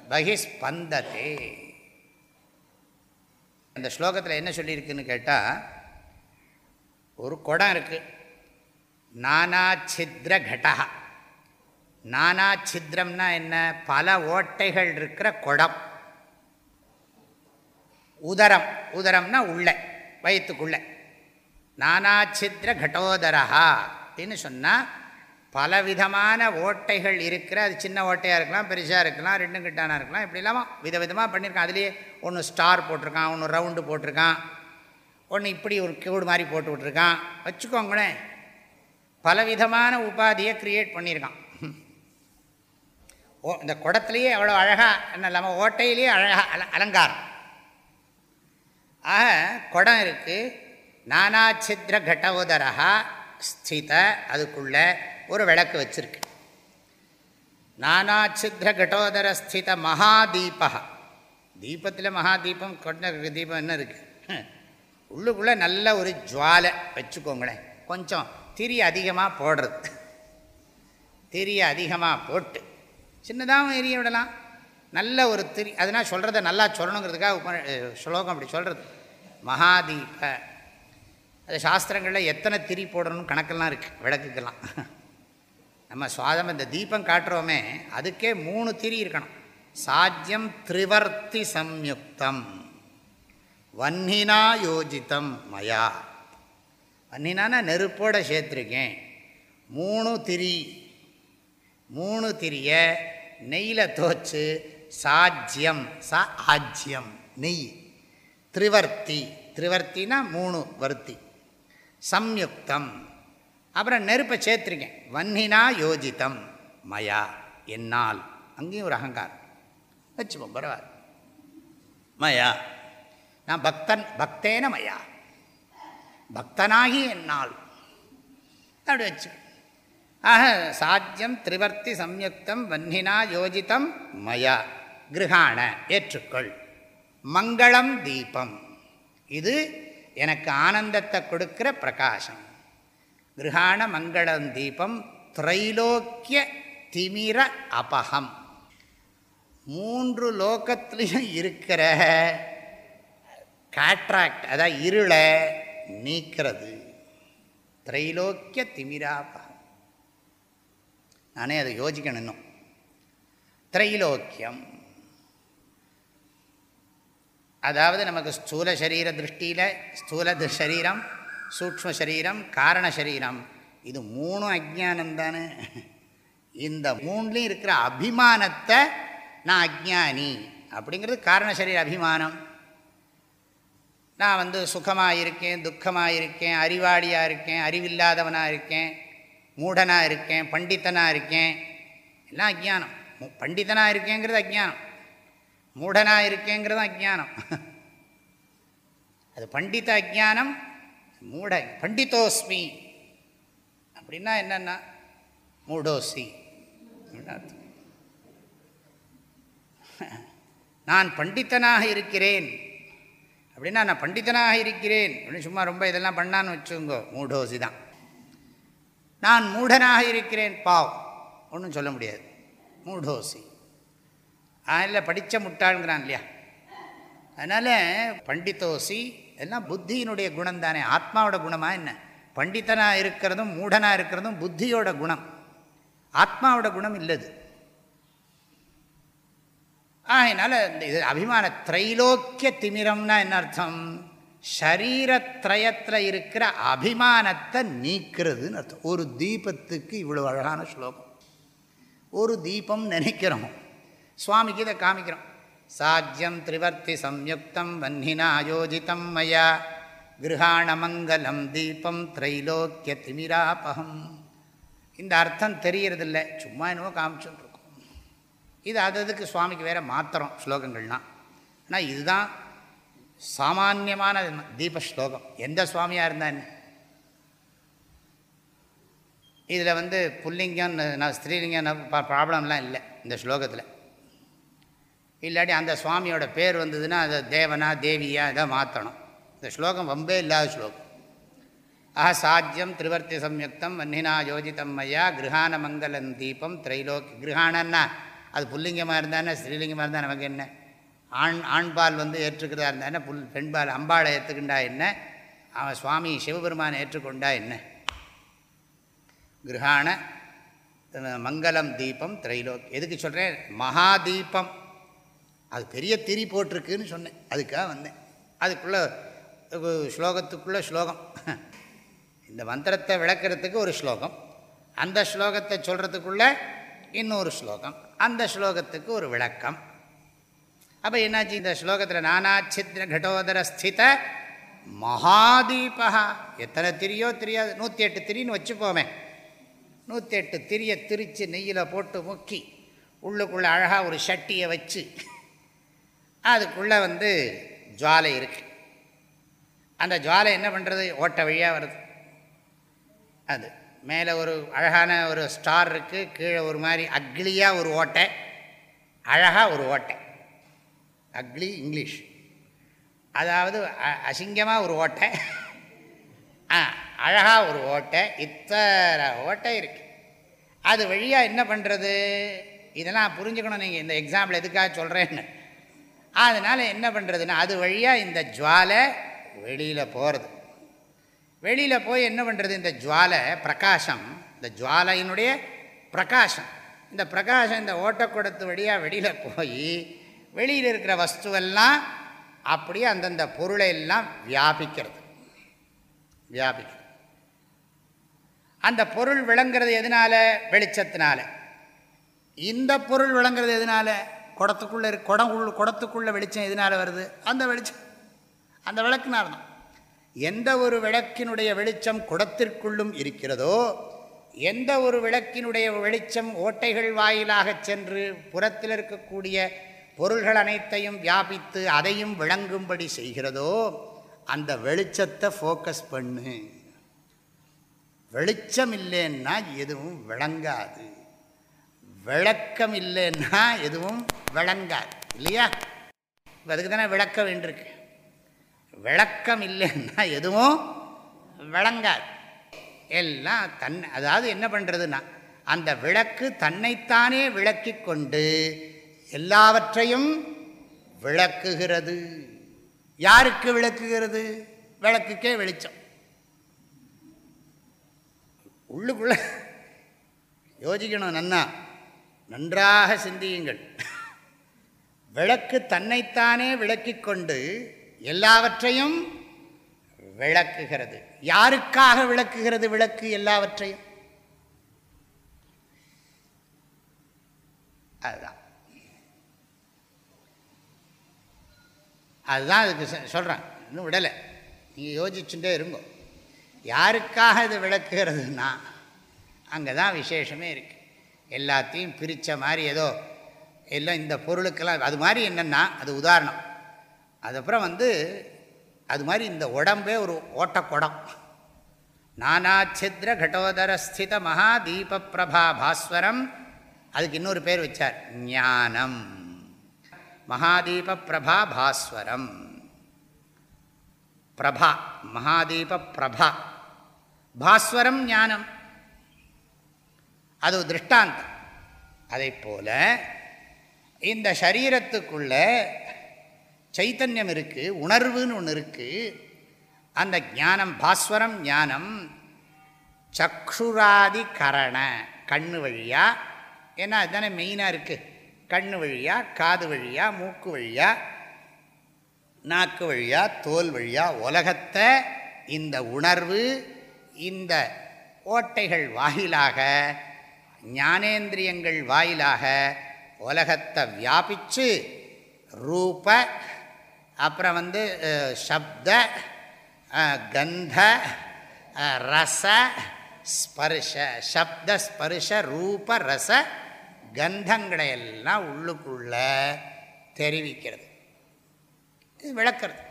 Speaker 1: பகிஸ்பந்ததே அந்த ஸ்லோகத்தில் என்ன சொல்லியிருக்குன்னு கேட்டால் ஒரு குடம் இருக்குது நானாச்சித்ர கடா நானாச்சித்ரம்னா என்ன? பல ஓட்டைகள் இருக்கிற குடம். உதரம். உதரம்னா உள்ள வயிற்றுக்குள்ள நானாச்சித்ர கடோதரஹா அப்படின்னு சொன்னால் பலவிதமான ஓட்டைகள் இருக்கிற அது சின்ன ஓட்டையாக இருக்கலாம் பெருசாக இருக்கலாம் ரெண்டும் கிட்டானா இருக்கலாம் இப்படி இல்லாமல் விதவிதமாக பண்ணியிருக்கான். அதுலேயே ஒன்று ஸ்டார் போட்டிருக்கான் ஒன்று ரவுண்டு போட்டிருக்கான் ஒன்று இப்படி ஒரு கூடு மாதிரி போட்டு விட்ருக்கான் வச்சுக்கோங்களேன். பலவிதமான உபாதியை க்ரியேட் பண்ணியிருக்கான். ஓ இந்த குடத்துலேயே அவ்வளோ அழகாக என்ன இல்லாமல் ஓட்டையிலேயே அழகாக அல அலங்காரம். ஆக குடம் இருக்குது நானாச்சித்ர கடோதரா ஸ்தித அதுக்குள்ளே ஒரு விளக்கு வச்சிருக்கு. நானாச்சித்ர கடோதர ஸ்தித மகாதீபா தீபத்தில் மகாதீபம் கொண்ட தீபம் என்ன இருக்குது உள்ளுக்குள்ளே நல்ல ஒரு ஜுவாலை வச்சுக்கோங்களேன். கொஞ்சம் திரி அதிகமாக போடுறது. திரியை அதிகமாக போட்டு சின்னதாகவும் எரிய விடலாம். நல்ல ஒரு திரி அதனால் சொல்கிறத நல்லா சொல்லணுங்கிறதுக்காக உப ஸ்லோகம் அப்படி சொல்கிறது மகாதீப. அது சாஸ்திரங்களில் எத்தனை திரி போடணும்னு கணக்கெல்லாம் இருக்குது விளக்குக்கெல்லாம். நம்ம சுவாதம் இந்த தீபம் காட்டுறோமே அதுக்கே மூணு திரி இருக்கணும். சாஜ்யம் திரிவர்த்தி சம்யுக்தம். வன்னினா யோஜித்தம் மயா. வன்னினானா நெருப்போட சேர்த்துருக்கேன். மூணு திரி. மூணு திரியை நெய்யில் தோச்சு சாஜ்யம் சா ஆஜ்யம் நெய். திரிவர்த்தி திரிவர்த்தினா மூணு வர்த்தி. சம்யுக்தம். அப்புறம் நெருப்பை சேர்த்துருக்கேன். வன்னினா யோஜிதம். மயா என்னால். அங்கேயும் ஒரு அகங்காரம். வச்சுப்போம் பரவாயில்ல. மயா. நான் பக்தன் பக்தேன மயா. பக்தனாகி என்னால். அப்படி வச்சு ஆக சாத்தியம் திரிவர்த்தி சம்யுக்தம் வன்னினா யோஜிதம் மயா. கிரகாண ஏற்றுக்கொள். மங்களம் தீபம். இது எனக்கு ஆனந்தத்தை கொடுக்கிற பிரகாசம். கிரகாண மங்களம் தீபம் திரைலோக்கிய திமிர அபகம். மூன்று லோகத்துலேயும் இருக்கிற காட்ராக்ட் அதாவது இருளை நீக்கிறது. திரைலோக்கிய திமிராபகம் நானே அதை யோசிக்கணும் இன்னும். திரைலோக்கியம். அதாவது நமக்கு ஸ்தூல சரீர திருஷ்டியில் ஸ்தூல சரீரம் சூக்ம சரீரம் காரண சரீரம். இது மூணும் அஜானம் தானே இந்த மூணுலேயும் இருக்கிற அபிமானத்தை நான் அஜானி அப்படிங்கிறது காரண சரீர அபிமானம். நான் வந்து சுகமாக இருக்கேன் துக்கமாக இருக்கேன் அறிவாளியாக இருக்கேன் அறிவில்லாதவனாக இருக்கேன் மூடனாக இருக்கேன் பண்டித்தனாக இருக்கேன் எல்லாம் அஜானம் பண்டிதனாக இருக்கேங்கிறது அஜானம் மூடனாக இருக்கேங்கிறது அஜானம் அது பண்டித அஜானம் மூட பண்டிதோஸ்மி. அப்படின்னா என்னென்னா மூடோசி. நான் பண்டித்தனாக இருக்கிறேன். அப்படின்னா நான் பண்டித்தனாக இருக்கிறேன். அப்படின்னு சும்மா ரொம்ப இதெல்லாம் பண்ணான்னு வச்சுங்கோ மூடோசி தான். நான் மூடனாக இருக்கிறேன். பாவ் ஒன்றும் சொல்ல முடியாது. மூடோசி. அதில் படித்த முட்டாளுங்கிறான் இல்லையா? அதனால் பண்டித்தோசி எல்லாம் புத்தியினுடைய குணம் தானே ஆத்மாவோட குணமாக என்ன? பண்டித்தனாக இருக்கிறதும் மூடனாக இருக்கிறதும் புத்தியோட குணம். ஆத்மாவோட குணம் இல்லது. அதனால் இந்த இது அபிமான திரைலோக்கிய திமிரம்னா என்ன அர்த்தம்? ஷரீரத்ரயத்தில் இருக்கிற அபிமானத்தை நீக்கிறதுன்னு அர்த்தம். ஒரு தீபத்துக்கு இவ்வளோ அழகான ஸ்லோகம். ஒரு தீபம் நினைக்கிறோம். சுவாமிக்கு இதை காமிக்கிறோம். சாஜ்யம் திரிவர்த்தி சம்யுக்தம் வன்னினா யோஜிதம் மயா கிரகாணமங்கலம் தீபம் திரைலோக்கிய திமிராபகம். இந்த அர்த்தம் தெரியறதில்ல. சும்மா என்னவோ காமிச்சுட்டு இருக்கோம் இது அதுக்கு சுவாமிக்கு வேறு மாத்திரம் ஸ்லோகங்கள்லாம் ஆனால் இதுதான் சாமானியமான தீப ஸ்லோகம் எந்த சுவாமியாக இருந்தால் இதில் வந்து புல்லிங்கம் நான் ஸ்திரீலிங்கம் ப்ராப்ளம்லாம் இல்லை இந்த ஸ்லோகத்தில். இல்லாட்டி அந்த சுவாமியோட பேர் வந்ததுன்னா அதை தேவனா தேவியா இதை மாற்றணும் இந்த ஸ்லோகம் வம்பே இல்லாத ஸ்லோகம். ஆஹா சாத்தியம் திரிவர்த்தி சம்யுக்தம் வன்னினா யோஜிதம் மையா கிரகான மங்கலம் தீபம் திரைலோக்கி கிரகாணன்னா அது புல்லிங்கமாக இருந்தானே ஸ்ரீலிங்கமாக இருந்தால் நமக்கு என்ன? ஆண் ஆண்பால் வந்து ஏற்றுக்கிறதா இருந்தானே புல் பெண்பால் அம்பாளை ஏற்றுக்கிண்டா என்ன? அவன் சுவாமி சிவபெருமானை ஏற்றுக்கொண்டா என்ன? கிரகாண மங்களம் தீபம் திரைலோக். எதுக்கு சொல்கிறேன் மகாதீபம். அது பெரிய திரி போட்டிருக்குன்னு சொன்னேன். அதுக்காக வந்தேன். அதுக்குள்ளே ஸ்லோகத்துக்குள்ளே ஸ்லோகம். இந்த மந்திரத்தை விளக்கிறதுக்கு ஒரு ஸ்லோகம். அந்த ஸ்லோகத்தை சொல்கிறதுக்குள்ளே இன்னொரு ஸ்லோகம். அந்த ஸ்லோகத்துக்கு ஒரு விளக்கம். அப்போ என்னாச்சு? இந்த ஸ்லோகத்தில் நானாச்சித்ர கடோதர ஸ்தித மகாதீபா எத்தனை திரியோ தெரியாது. நூற்றி எட்டு திரின்னு வச்சுப்போமே நூற்றி எட்டு திரியை திரித்து நெய்யில் போட்டு முக்கி உள்ளுக்குள்ளே அழகாக ஒரு சட்டியை வச்சு அதுக்குள்ளே வந்து ஜுவாலை இருக்குது அந்த ஜுவாலை என்ன பண்ணுறது ஓட்ட வழியாக வருது. அது மேலே ஒரு அழகான ஒரு ஸ்டார் இருக்குது கீழே ஒரு மாதிரி அக்லியாக ஒரு ஓட்டை. அழகாக ஒரு ஓட்டை. Ugly English. அதாவது அசிங்கமாக ஒரு ஓட்டை. ஆ அழகாக ஒரு ஓட்டை. இத்தனை ஓட்டை இருக்குது அது வழியாக என்ன பண்ணுறது இதெல்லாம் புரிஞ்சுக்கணும் நீங்கள் இந்த எக்ஸாம்பிள் எதுக்காக சொல்கிறேன்னு அதனால் என்ன பண்ணுறதுன்னா அது வழியாக இந்த ஜுவாலை வெளியில் போகிறது வெளியில் போய் என்ன பண்ணுறது இந்த ஜுவாலை பிரகாசம் இந்த ஜுவாலையினுடைய பிரகாசம். இந்த பிரகாசம் இந்த ஓட்டக்கூடத்து வழியாக வெளியில் போய் வெளியில் இருக்கிற வஸ்துவெல்லாம் அப்படியே அந்தந்த பொருளை எல்லாம் வியாபிக்கிறது. வியாபிக்கிறது. அந்த பொருள் விளங்குறது எதனால்? வெளிச்சத்தினால. இந்த பொருள் விளங்குறது எதனால்? குடத்துக்குள்ளே குடம் குடத்துக்குள்ளே வெளிச்சம் எதனால வருது? அந்த வெளிச்சம். அந்த விளக்குனால தான். எந்த ஒரு விளக்கினுடைய வெளிச்சம் குடத்திற்குள்ளும் இருக்கிறதோ எந்த ஒரு விளக்கினுடைய வெளிச்சம் ஓட்டைகள் வாயிலாக சென்று புறத்தில் இருக்கக்கூடிய பொருள்கள் அனைத்தையும் வியாபித்து அதையும் விளங்கும்படி செய்கிறதோ அந்த வெளிச்சத்தை ஃபோக்கஸ் பண்ணு. வெளிச்சம் இல்லைன்னா எதுவும் விளங்காது. விளக்கம் இல்லைன்னா எதுவும் விளங்காது இல்லையா? இப்போ அதுக்கு தானே விளக்க வேண்டியிருக்கு. விளக்கம் இல்லைன்னா எதுவும் விளங்காது. எல்லாம் தன் அதாவது என்ன பண்ணுறதுன்னா அந்த விளக்கு தன்னைத்தானே விளக்கி கொண்டு எல்லாவற்றையும் விளக்குகிறது. யாருக்கு விளக்குகிறது? விளக்குக்கே வெளிச்சம். உள்ளுக்குள்ள யோசிக்கணும் நன்னா. நன்றாக சிந்தியுங்கள். விளக்கு தன்னைத்தானே விளக்கி கொண்டு எல்லாவற்றையும் விளக்குகிறது. யாருக்காக விளக்குகிறது விளக்கு எல்லாவற்றையும்? அதுதான். அதுதான் அதுக்கு சொல்கிறேன் இன்னும் விடலை. நீங்கள் யோசிச்சுட்டே இருங்கோ. யாருக்காக இது விளக்குகிறதுனா அங்கே தான் விசேஷமே இருக்குது எல்லாத்தையும் பிரித்த மாதிரி ஏதோ எல்லாம் இந்த பொருளுக்கெல்லாம் அது மாதிரி என்னென்னா அது உதாரணம். அதுக்கப்புறம் வந்து அது மாதிரி இந்த உடம்பே ஒரு ஓட்டக்குடம். நானாச்சித்ர கடோதரஸ்தித மகாதீப பிரபா பாஸ்வரம். அதுக்கு இன்னொரு பேர் வச்சார் ஞானம். மகாதீப பிரபா பாஸ்வரம். பிரபா மகாதீப பிரபா. பாஸ்வரம் ஞானம். அது திருஷ்டாந்தம். அதை போல் இந்த சரீரத்துக்குள்ள சைத்தன்யம் இருக்குது உணர்வுன்னு ஒன்று இருக்குது அந்த ஞானம் பாஸ்வரம் ஞானம் சக்ஷுராதி கரண கண்ணு வழியாக ஏன்னா அதுதானே மெயினாக இருக்குது கண்ணு வழியாக காது வழியாக மூக்கு வழியாக நாக்கு வழியாக தோல் வழியாக உலகத்தை இந்த உணர்வு இந்த ஓட்டைகள் வாயிலாக ஞானேந்திரியங்கள் வாயிலாக உலகத்தை வியாபித்து ரூப அப்புறம் வந்து சப்த கந்த ரச ஸ்பர்ஷ சப்த ஸ்பர்ஷ ரூப ரச கந்தங்களை எல்லாம் உள்ளுக்குள்ள தெரிவிக்கிறது. இது விளக்கிறது.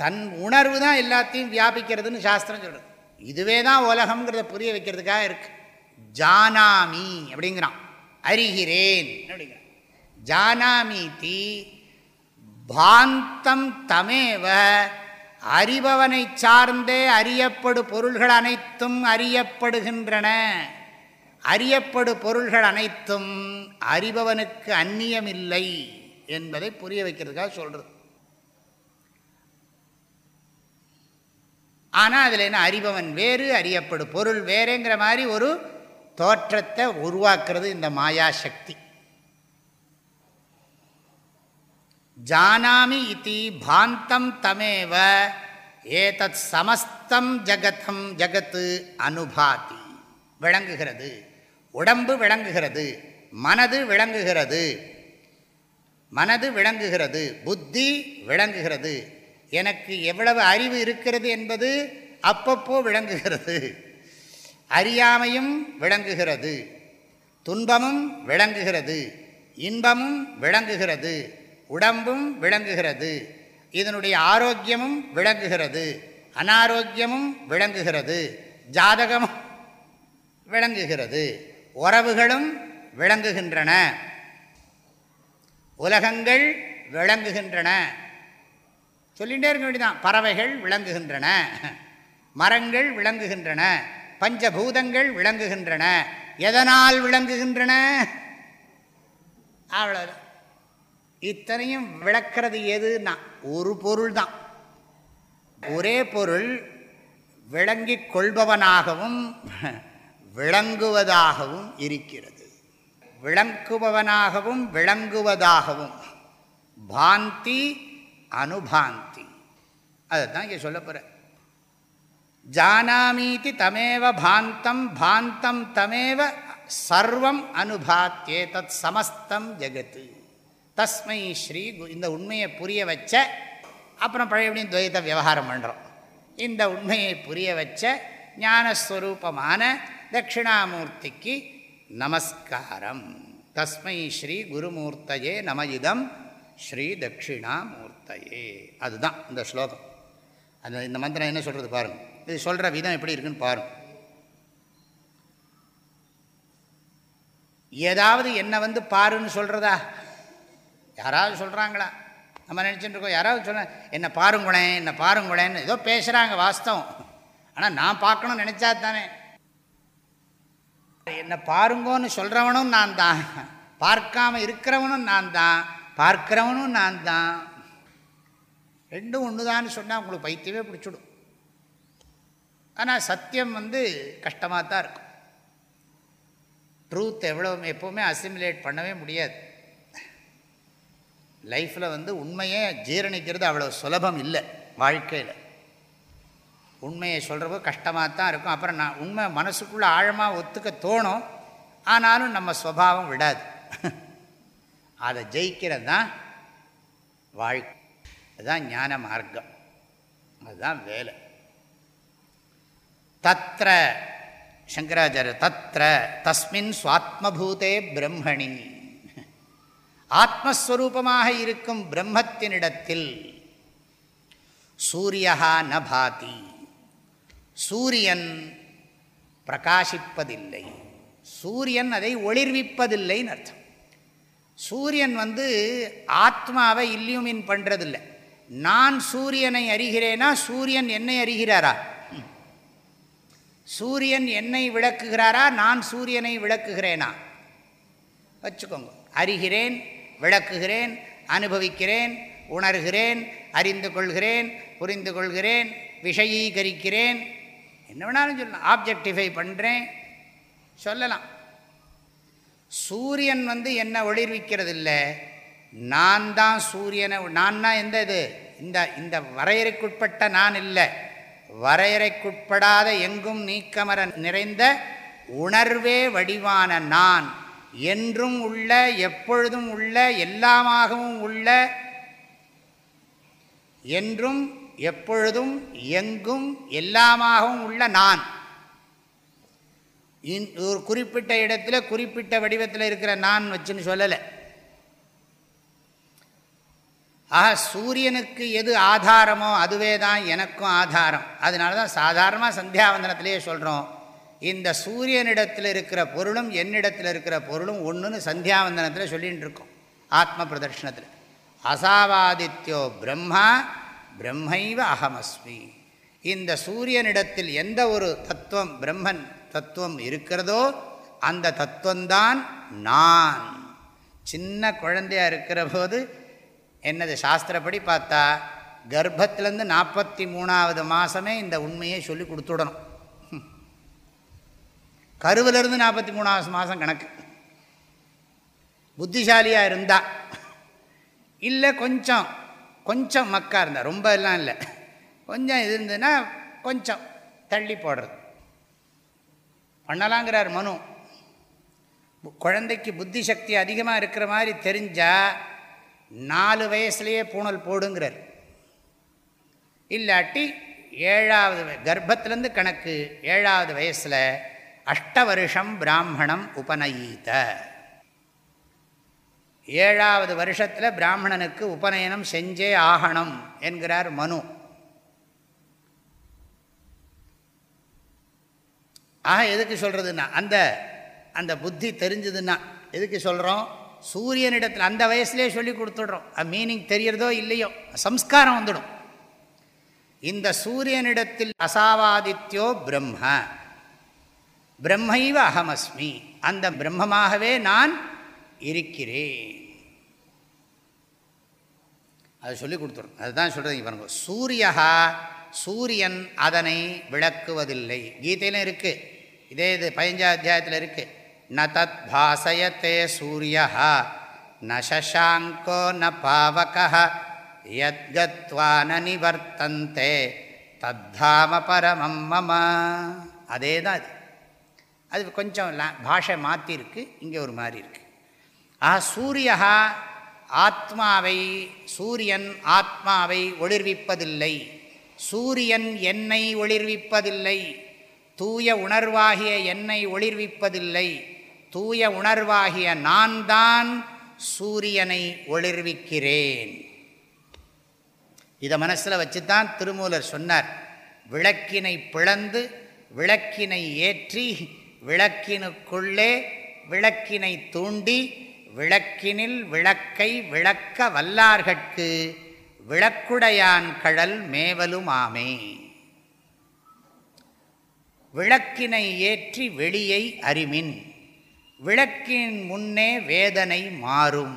Speaker 1: தன் உணர்வு தான் எல்லாத்தையும் வியாபிக்கிறதுன்னு சாஸ்திரம் சொல்கிறது இதுவே தான் உலகம்ங்கிறத புரிய வைக்கிறதுக்காக இருக்கு. ஜானாமி அப்படிங்கிறான். அறிகிறேன் அப்படிங்கிறான். ஜானாமி தீ பாந்தம் தமேவ அறிபவனை சார்ந்தே அறியப்படு பொருள்கள் அனைத்தும் அறியப்படுகின்றன. அறியப்படு பொருள்கள் அனைத்தும் அறிபவனுக்கு அந்நியமில்லை என்பதை புரிய வைக்கிறதுக்காக சொல்கிறது ஆனால் அதில் என்ன அறிபவன் வேறு அறியப்படு பொருள் வேறுங்கிற மாதிரி ஒரு தோற்றத்தை உருவாக்குறது இந்த மாயாசக்தி ஜானாமி இத்தி பாந்தம் தமேவ ஏதத் சமஸ்தம் ஜகத்தம் ஜகத்து அனுபாதி. விளங்குகிறது. உடம்பு விளங்குகிறது. மனது விளங்குகிறது. மனது விளங்குகிறது. புத்தி விளங்குகிறது. எனக்கு எவ்வளவு அறிவு இருக்கிறது என்பது அப்பப்போ விளங்குகிறது. அறியாமையும் விளங்குகிறது. துன்பமும் விளங்குகிறது. இன்பமும் விளங்குகிறது. உடம்பும் விளங்குகிறது. இதனுடைய ஆரோக்கியமும் விளங்குகிறது. அனாரோக்கியமும் விளங்குகிறது. ஜாதகமும் விளங்குகிறது. உறவுகளும் விளங்குகின்றன. உலகங்கள் விளங்குகின்றன. சொல்லிகிட்டே இருக்க வேண்டியதான் பறவைகள் விளங்குகின்றன. மரங்கள் விளங்குகின்றன. பஞ்சபூதங்கள் விளங்குகின்றன. எதனால் விளங்குகின்றன? அவ்வளோ இத்தனையும் விளக்கிறது எதுன்னா ஒரு பொருள் தான் ஒரே பொருள் விளங்கிக் கொள்பவனாகவும் விளங்குவதாகவும் இருக்கிறது. விளங்குபவனாகவும் விளங்குவதாகவும். பாந்தி அனுபாந்தி. அதுதான் இங்கே சொல்ல போகிற ஜானாமீதி தமேவ பாந்தம் பாந்தம் தமேவ சர்வம் அனுபாத்தியே தத் சமஸ்தம் ஜெகத்து. தஸ்மை ஸ்ரீ இந்த உண்மையை புரிய வச்ச அப்புறம் பழையபடியும் துவைத விவகாரம் பண்ணுறோம் இந்த உண்மையை புரிய வச்ச ஞானஸ்வரூபமான தட்சிணாமூர்த்திக்கு நமஸ்காரம். தஸ்மை ஸ்ரீ குருமூர்த்தையே நம இதம் ஸ்ரீ தட்சிணாமூர்த்தையே. அதுதான் இந்த ஸ்லோகம். அந்த இந்த மந்திரம் என்ன சொல்கிறது பாருங்கள் இது சொல்கிற விதம் எப்படி இருக்குன்னு பாருங்கள் ஏதாவது என்னை வந்து பாருன்னு சொல்கிறதா யாராவது சொல்கிறாங்களா நம்ம நினச்சிட்டு இருக்கோம் யாராவது சொல்ல என்னை பாருங்களேன் என்னை பாருங்களேன்னு ஏதோ பேசுகிறாங்க வாஸ்தவம். ஆனால் நான் பார்க்கணும்னு நினச்சா தானே. என்னை பாருங்கோன்னு சொல்கிறவனும் நான் தான் பார்க்காம இருக்கிறவனும் நான் தான் பார்க்குறவனும் நான் தான் ரெண்டும் ஒன்று தான் சொன்னால் உங்களுக்கு பைத்தியமே பிடிச்சிடும். ஆனால் சத்தியம் வந்து கஷ்டமாக தான் இருக்கும். ட்ரூத் எவ்வளோ எப்போவுமே அசிமுலேட் பண்ணவே முடியாது. லைஃப்பில் வந்து உண்மையை ஜீரணிக்கிறது அவ்வளோ சுலபம் இல்லை வாழ்க்கையில். உண்மையை சொல்கிறப்போ கஷ்டமாக தான் இருக்கும். அப்புறம் நான் உண்மை மனசுக்குள்ளே ஆழமாக ஒத்துக்க தோணும். ஆனாலும் நம்ம ஸ்வபாவம் விடாது. அதை ஜெயிக்கிறது தான் வாழ்க்கை. அதுதான் ஞான மார்க்கம். அதுதான் வேலை. தத்திர சங்கராச்சாரிய தத்திர தஸ்மின் சுவாத்மபூதே பிரம்மணி. ஆத்மஸ்வரூபமாக இருக்கும் பிரம்மத்தினிடத்தில் சூரியா ந பாதி. சூரியன் பிரகாசிப்பதில்லை. சூரியன் அதை ஒளிர்விப்பதில்லைன்னு அர்த்தம். சூரியன் வந்து ஆத்மாவை இல்லியூமின் பண்ணுறதில்லை நான் சூரியனை அறிகிறேனா சூரியன் என்னை அறிகிறாரா? சூரியன் என்னை விளக்குகிறாரா? நான் சூரியனை விளக்குகிறேனா? வச்சுக்கோங்க. அறிகிறேன் விளக்குகிறேன் அனுபவிக்கிறேன் உணர்கிறேன் அறிந்து கொள்கிறேன் புரிந்து கொள்கிறேன் விஷயீகரிக்கிறேன். என்ன வேணாலும் சொல்லலாம். ஆப்ஜெக்டிஃபை பண்ணுறேன் சொல்லலாம். சூரியன் வந்து என்ன ஒளிர்விக்கிறது இல்லை நான் தான் சூரியனை நான்னா எந்த இது? இந்த இந்த வரையறைக்குட்பட்ட நான் இல்லை. வரையறைக்குட்படாத எங்கும் நீக்கமர நிறைந்த உணர்வே வடிவான நான். என்றும் உள்ள எப்பொழுதும் உள்ள எல்லாமாகவும் உள்ள என்றும் எப்பொழுதும் எங்கும் எல்லாமாகவும் உள்ள நான். ஒரு குறிப்பிட்ட இடத்துல குறிப்பிட்ட வடிவத்தில் இருக்கிற நான் வச்சுன்னு சொல்லலை. ஆக சூரியனுக்கு எது ஆதாரமோ அதுவே தான் எனக்கும் ஆதாரம். அதனால தான் சாதாரணமாக சந்தியாவந்தனத்திலேயே சொல்கிறோம் இந்த சூரியனிடத்தில் இருக்கிற பொருளும் என்னிடத்தில் இருக்கிற பொருளும் ஒன்றுன்னு சந்தியாவந்தனத்தில் சொல்லிகிட்டு இருக்கோம் ஆத்ம பிரதர்ஷனத்தில். அசாவாதித்யோ பிரம்மா பிரம்மைவ அகமஸ்மி. இந்த சூரியனிடத்தில் எந்த ஒரு தத்துவம் பிரம்மன் தத்துவம் இருக்கிறதோ அந்த தத்துவந்தான் நான். சின்ன குழந்தையாக இருக்கிற போது என்னது சாஸ்திரப்படி பார்த்தா கர்ப்பத்திலேருந்து நாற்பத்தி மூணாவது மாதமே இந்த உண்மையை சொல்லி கொடுத்துடணும். கருவிலிருந்து நாற்பத்தி மூணாவது மாதம் கணக்கு. புத்திசாலியாக இருந்தா இல்லை கொஞ்சம் கொஞ்சம் மக்கா இருந்தால் ரொம்ப எல்லாம் இல்லை. கொஞ்சம் இது இருந்ததுன்னா கொஞ்சம் தள்ளி போடுறது. பண்ணலாங்கிறார் மனு. குழந்தைக்கு புத்தி சக்தி அதிகமாக இருக்கிற மாதிரி தெரிஞ்சால் நாலு வயசுலேயே பூணல் போடுங்கிறார். இல்லாட்டி ஏழாவது கர்ப்பத்திலேருந்து கணக்கு ஏழாவது வயசில் அஷ்ட வருஷம் பிராமணம் உபநயீத. ஏழாவது வருஷத்தில் பிராமணனுக்கு உபநயனம் செஞ்சே ஆகணும் என்கிறார் மனு. ஆக எதுக்கு சொல்கிறதுன்னா அந்த அந்த புத்தி தெரிஞ்சதுன்னா எதுக்கு சொல்கிறோம் சூரியனிடத்தில் அந்த வயசுலேயே சொல்லி கொடுத்துடுறோம். மீனிங் தெரியறதோ இல்லையோ? சம்ஸ்காரம் வந்துடும். இந்த சூரியனிடத்தில் அசாவாதித்யோ பிரம்ம. பிரம்மைவ அகமஸ்மி. அந்த பிரம்மமாகவே நான் இருக்கிறேன். அது சொல்லி கொடுத்துடும். அதுதான் சொல்கிறது பாருங்க. சூரியா சூரியன் அதனை விளக்குவதில்லை. கீதையிலும் இருக்குது இதே இது பதினஞ்சா அத்தியாயத்தில் இருக்குது ந தத் பாசயத்தே சூரியா ந ந பாவக யத்கத்வா ந நிவர்த்தந்தே தத்தாம பரமம் மம அதே தான் அது அது கொஞ்சம் பாஷை மாற்றிருக்கு இங்கே ஒரு மாதிரி இருக்குது ஆ சூரியா ஆத்மாவை சூரியன் ஆத்மாவை ஒளிர்விப்பதில்லை. சூரியன் என்னை ஒளிர்விப்பதில்லை. தூய உணர்வாகிய என்னை ஒளிர்விப்பதில்லை. தூய உணர்வாகிய நான் தான் சூரியனை ஒளிர்விக்கிறேன். இதை மனசில் வச்சு தான் திருமூலர் சொன்னார். விளக்கினை பிளந்து விளக்கினை ஏற்றி விளக்கினுக்குள்ளே விளக்கினை தூண்டி விளக்கினில் விளக்கை விளக்க வல்லார்கட்கு விளக்குடையான் கழல் மேவலுமாமே. விளக்கினை ஏற்றி வெளியை அறிமின் விளக்கின் முன்னே வேதனை மாறும்.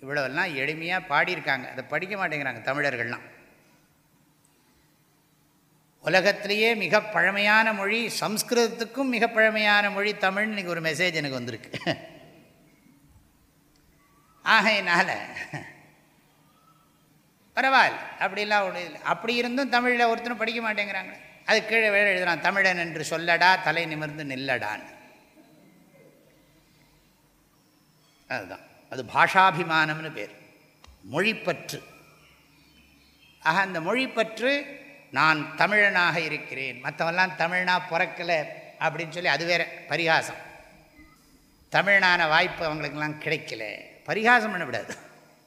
Speaker 1: இவ்வளவெல்லாம் எளிமையாக பாடியிருக்காங்க. அதை படிக்க மாட்டேங்கிறாங்க தமிழர்கள்லாம். உலகத்திலேயே மிக பழமையான மொழி சம்ஸ்கிருதத்துக்கும் மிக பழமையான மொழி தமிழ் இன்றைக்கி ஒரு மெசேஜ் எனக்கு வந்திருக்கு. ஆகையினால பரவாயில்ல. அப்படிலாம் ஒன்று இல்லை. அப்படி இருந்தும் தமிழில் ஒருத்தரும் படிக்க மாட்டேங்கிறாங்க. அது கீழே வேறு எழுதுகிறான் தமிழன் என்று சொல்லடா தலை நிமிர்ந்து நில்லடான்னு அதுதான். அது பாஷாபிமானம்னு பேர். மொழிப்பற்று. ஆக அந்த மொழிப்பற்று நான் தமிழனாக இருக்கிறேன். மற்றவெல்லாம் தமிழ்னா பிறக்கலை அப்படின்னு சொல்லி அது வேற பரிகாசம். தமிழனான வாய்ப்பு அவங்களுக்கெல்லாம் கிடைக்கல. பரிகாசம் பண்ணக்கூடாது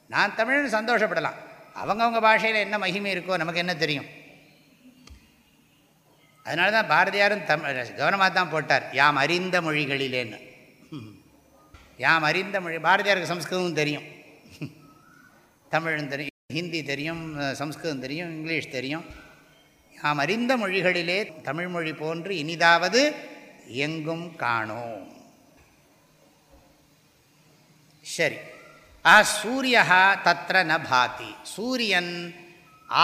Speaker 1: நான் தமிழ்னு சந்தோஷப்படலாம். அவங்கவுங்க பாஷையில் என்ன மகிமை இருக்கோ நமக்கு என்ன தெரியும்? அதனால தான் பாரதியாரும் தமிழ் கவனமாக தான் போட்டார். யாம் அறிந்த மொழிகளிலேன்னு. யாம் அறிந்த மொழி பாரதியாருக்கு சம்ஸ்கிருதமும் தெரியும். தமிழும் தெரியும் ஹிந்தி தெரியும் சம்ஸ்கிருதம் தெரியும் இங்கிலீஷ் தெரியும். யாம் அறிந்த மொழிகளிலே தமிழ்மொழி போன்று இனிதாவது எங்கும் காணோம். சரி. ஆ சூரியா தத்திர ந பாதி. சூரியன்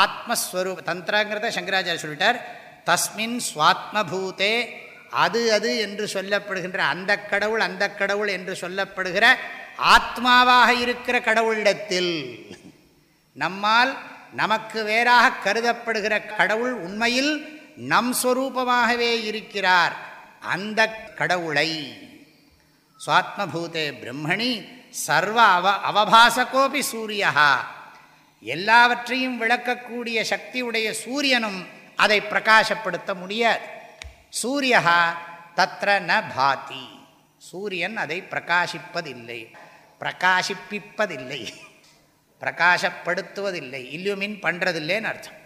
Speaker 1: ஆத்மஸ்வரூப தந்திரங்கிறத சங்கராச்சாரிய சொல்லிட்டார். தஸ்மின் சுவாத்மபூதே அது அது என்று சொல்லப்படுகின்ற அந்த கடவுள் அந்த கடவுள் என்று சொல்லப்படுகிற ஆத்மாவாக இருக்கிற கடவுளிடத்தில். நம்மால் நமக்கு வேறாக கருதப்படுகிற கடவுள் உண்மையில் நம் ஸ்வரூபமாகவே இருக்கிறார். அந்த கடவுளை. சுவாத்மபூதே பிரம்மணி சர்வ அவ அவபாசகோபி சூரியா எல்லாவற்றையும் விளக்கக்கூடிய சக்தியுடைய சூரியனும் அதை பிரகாசப்படுத்த முடியாது. சூரியா தத்திர ந பாதி. சூரியன் அதை பிரகாசிப்பதில்லை. பிரகாசிப்பிப்பதில்லை. பிரகாசப்படுத்துவதில்லை. இல்லுமின் பண்ணுறதில்லைன்னு அர்த்தம்.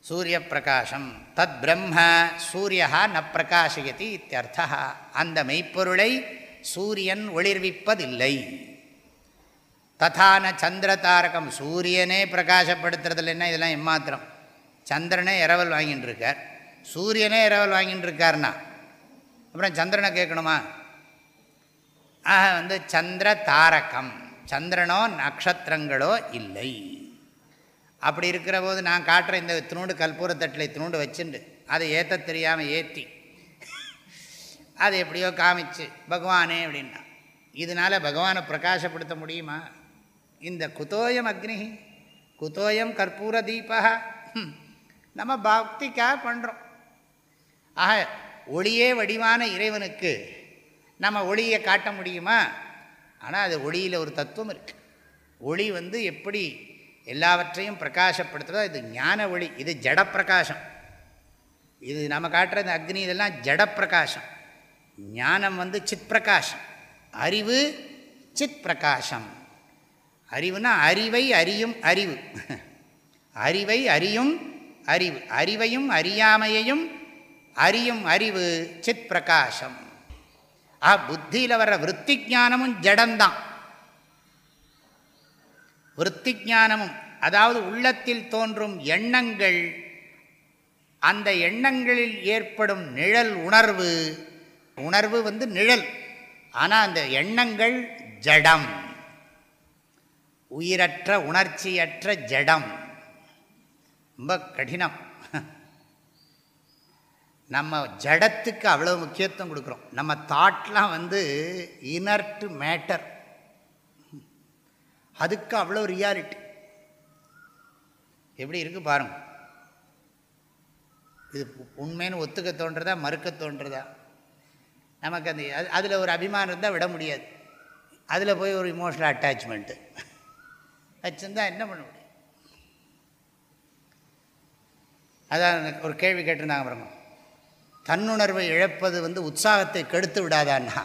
Speaker 1: சூரிய பிரகாசம் தத் பிரம்ம சூரியா ந பிரகாசயதி இத்தியர்த்தா. அந்த மெய்ப்பொருளை சூரியன் ஒளிர்விப்பதில்லை. ததான சந்திர தாரகம் சூரியனே பிரகாசப்படுத்துறதில்லைன்னா இதெல்லாம் எம்மாத்திரம்? சந்திரனே இரவல் வாங்கிட்டு இருக்கார் சூரியனே இரவல் வாங்கிட்டு இருக்கார்னா அப்புறம் சந்திரனை கேட்கணுமா? ஆக வந்து சந்திர தாரகம் சந்திரனோ நட்சத்திரங்களோ இல்லை. அப்படி இருக்கிற போது நான் காட்டுற இந்த இத்தினூண்டு கற்பூரத்தட்டில் திருண்டு வச்சுண்டு அதை ஏற்ற தெரியாமல் ஏற்றி அது எப்படியோ காமிச்சு பகவானே அப்படின்னா இதனால் பகவானை பிரகாசப்படுத்த முடியுமா? இந்த குதோயம் அக்னி குத்தோயம் கற்பூர தீபா நம்ம பக்திக்காக பண்ணுறோம் ஆக ஒளியே வடிவான இறைவனுக்கு நம்ம ஒளியை காட்ட முடியுமா? ஆனால் அது ஒளியில் ஒரு தத்துவம் இருக்குது ஒளி வந்து எப்படி எல்லாவற்றையும் பிரகாசப்படுத்துகிறதோ இது ஞான ஒளி இது ஜடப்பிரகாசம். இது நம்ம காட்டுற இந்த அக்னி இதெல்லாம் ஜடப்பிரகாசம். ஞானம் வந்து சித் பிரகாஷம் அறிவு சித் பிரகாசம் அறிவுனா அறிவை அறியும் அறிவு. அறிவை அறியும் அறிவு அறிவையும் அறியாமையையும் அறியும் அறிவு சித் பிரகாசம் ஆ புத்தியில் வர்ற விற்பி ஜானமும் ஜடந்தான். விற்பி ஜானமும் அதாவது உள்ளத்தில் தோன்றும் எண்ணங்கள் அந்த எண்ணங்களில் ஏற்படும் நிழல் உணர்வு உணர்வு வந்து நிழல். ஆனால் அந்த எண்ணங்கள் ஜடம். உயிரற்ற உணர்ச்சியற்ற ஜடம். ரொம்ப கடினம். நம்ம ஜடத்துக்கு அவ்வளோ முக்கியத்துவம் கொடுக்குறோம். நம்ம தாட்லாம் வந்து இனர்ட் மேட்டர் அதுக்கு அவ்வளோ ரியாலிட்டி எப்படி இருக்குது பாருங்கள் இது உண்மைன்னு ஒத்துக்க தோன்றதா மறுக்க தோன்றதா? நமக்கு அந்த அது அதில் ஒரு அபிமானம் இருந்தால் விட முடியாது. அதில் போய் ஒரு இமோஷனல் அட்டாச்மெண்ட்டு வச்சுருந்தா என்ன பண்ண முடியும் அதான் ஒரு கேள்வி கேட்டிருந்தாங்க பாருங்க. தன்னுணர்வை இழப்பது வந்து உற்சாகத்தை கெடுத்து விடாதான்னா?